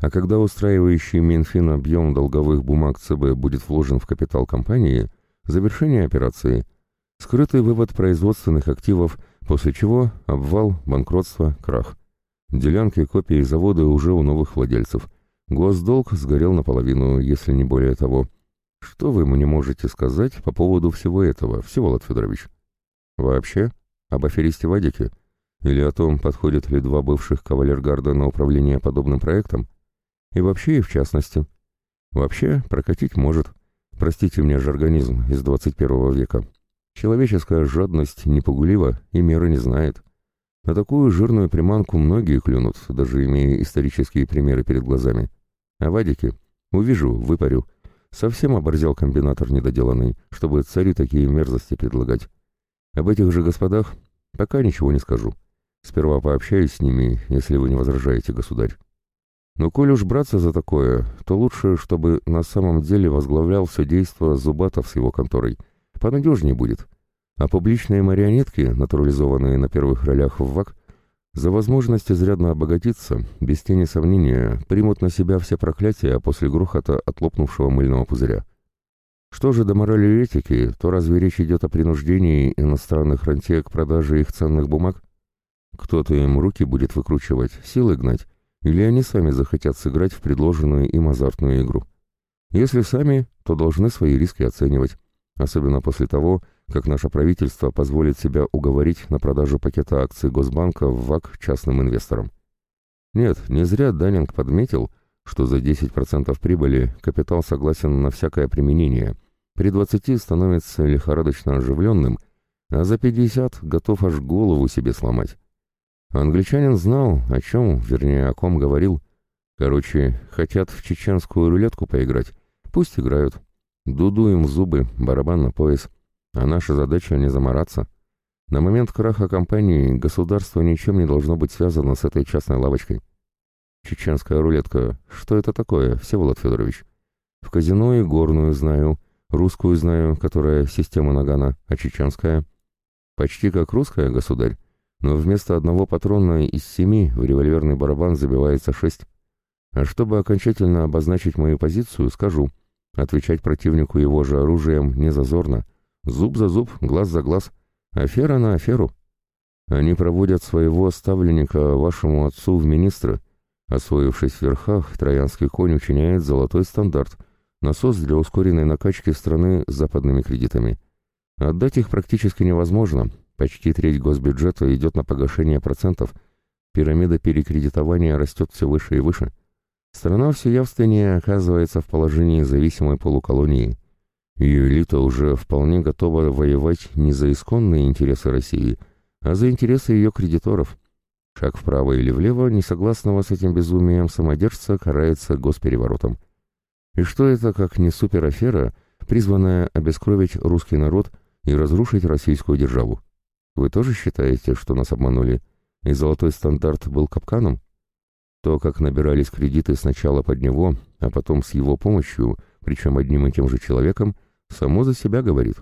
А когда устраивающий Минфин объем долговых бумаг ЦБ будет вложен в капитал компании, завершение операции – скрытый вывод производственных активов, после чего обвал, банкротство, крах. Делянки, копии завода уже у новых владельцев. Госдолг сгорел наполовину, если не более того. Что вы мне можете сказать по поводу всего этого, Всеволод Федорович? Вообще? Об аферисте Вадике? Или о том, подходят ли два бывших кавалергарда на управление подобным проектом? И вообще, и в частности. Вообще, прокатить может. Простите мне жаргонизм из 21 века. Человеческая жадность непогулива и меры не знает. На такую жирную приманку многие клюнут, даже имея исторические примеры перед глазами. А Вадики, увижу, выпарю. Совсем оборзел комбинатор недоделанный, чтобы цари такие мерзости предлагать. Об этих же господах пока ничего не скажу. Сперва пообщаюсь с ними, если вы не возражаете, государь. Но коль уж браться за такое, то лучше, чтобы на самом деле возглавлял все действо Зубатов с его конторой. Понадежнее будет. А публичные марионетки, натурализованные на первых ролях в ВАК, за возможность изрядно обогатиться, без тени сомнения, примут на себя все проклятия после грохота от лопнувшего мыльного пузыря. Что же до морали и этики, то разве речь идет о принуждении иностранных рантье к продаже их ценных бумаг? Кто-то им руки будет выкручивать, силы гнать, или они сами захотят сыграть в предложенную им азартную игру. Если сами, то должны свои риски оценивать, особенно после того, как наше правительство позволит себя уговорить на продажу пакета акций Госбанка в ВАК частным инвесторам. Нет, не зря Данинг подметил, что за 10% прибыли капитал согласен на всякое применение, при 20 становится лихорадочно оживленным, а за 50 готов аж голову себе сломать. Англичанин знал, о чем, вернее, о ком говорил. Короче, хотят в чеченскую рулетку поиграть, пусть играют. Дуду им в зубы, барабан на пояс. А наша задача не замораться. На момент краха компании государство ничем не должно быть связано с этой частной лавочкой. Чеченская рулетка. Что это такое, Всеволод Федорович? В казино и горную знаю, русскую знаю, которая система Нагана, а чеченская? Почти как русская, государь, но вместо одного патрона из семи в револьверный барабан забивается шесть. А чтобы окончательно обозначить мою позицию, скажу, отвечать противнику его же оружием не зазорно. Зуб за зуб, глаз за глаз, афера на аферу. Они проводят своего ставленника вашему отцу в министры, Освоившись в верхах, троянский конь учиняет золотой стандарт, насос для ускоренной накачки страны с западными кредитами. Отдать их практически невозможно, почти треть госбюджета идет на погашение процентов, пирамида перекредитования растет все выше и выше. Страна все явственнее оказывается в положении зависимой полуколонии. Ее элита уже вполне готова воевать не за исконные интересы России, а за интересы ее кредиторов – Шаг вправо или влево несогласного с этим безумием самодержца карается госпереворотом. И что это, как не суперафера, призванная обескровить русский народ и разрушить российскую державу? Вы тоже считаете, что нас обманули, и золотой стандарт был капканом? То, как набирались кредиты сначала под него, а потом с его помощью, причем одним и тем же человеком, само за себя говорит.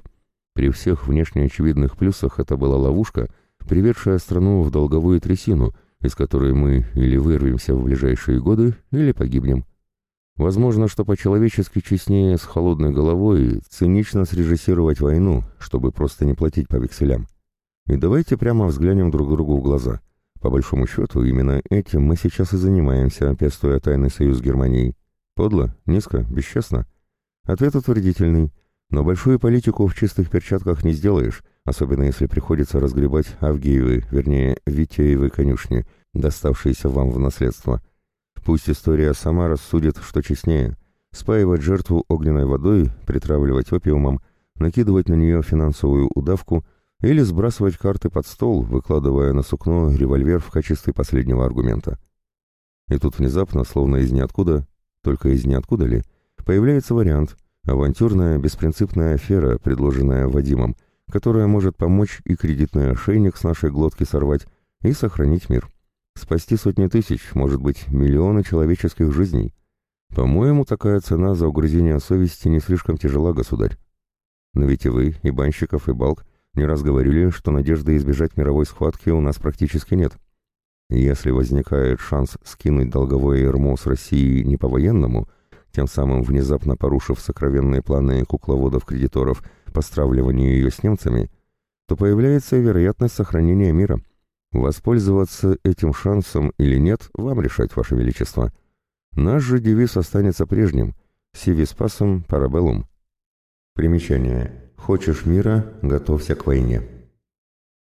При всех внешне очевидных плюсах это была ловушка — приведшая страну в долговую трясину, из которой мы или вырвемся в ближайшие годы, или погибнем. Возможно, что по-человечески честнее с холодной головой цинично срежиссировать войну, чтобы просто не платить по векселям. И давайте прямо взглянем друг другу в глаза. По большому счету, именно этим мы сейчас и занимаемся, пестуя тайный союз с Германией. Подло, низко, бесчестно. Ответ утвердительный. Но большую политику в чистых перчатках не сделаешь, особенно если приходится разгребать Авгиевы, вернее, Витеевы конюшни, доставшиеся вам в наследство. Пусть история сама рассудит, что честнее – спаивать жертву огненной водой, притравливать опиумом, накидывать на нее финансовую удавку или сбрасывать карты под стол, выкладывая на сукно револьвер в качестве последнего аргумента. И тут внезапно, словно из ниоткуда, только из ниоткуда ли, появляется вариант – авантюрная беспринципная афера, предложенная Вадимом – которая может помочь и кредитный ошейник с нашей глотки сорвать, и сохранить мир. Спасти сотни тысяч, может быть, миллионы человеческих жизней. По-моему, такая цена за угрызение совести не слишком тяжела, государь. Но ведь и вы, и Банщиков, и Балк не раз говорили, что надежды избежать мировой схватки у нас практически нет. Если возникает шанс скинуть долговое ермо с России не по-военному, тем самым внезапно порушив сокровенные планы кукловодов-кредиторов по стравливанию ее с немцами, то появляется вероятность сохранения мира. Воспользоваться этим шансом или нет, вам решать, Ваше Величество. Наш же девиз останется прежним – «Сивис пасом парабеллум». Примечание. «Хочешь мира – готовься к войне».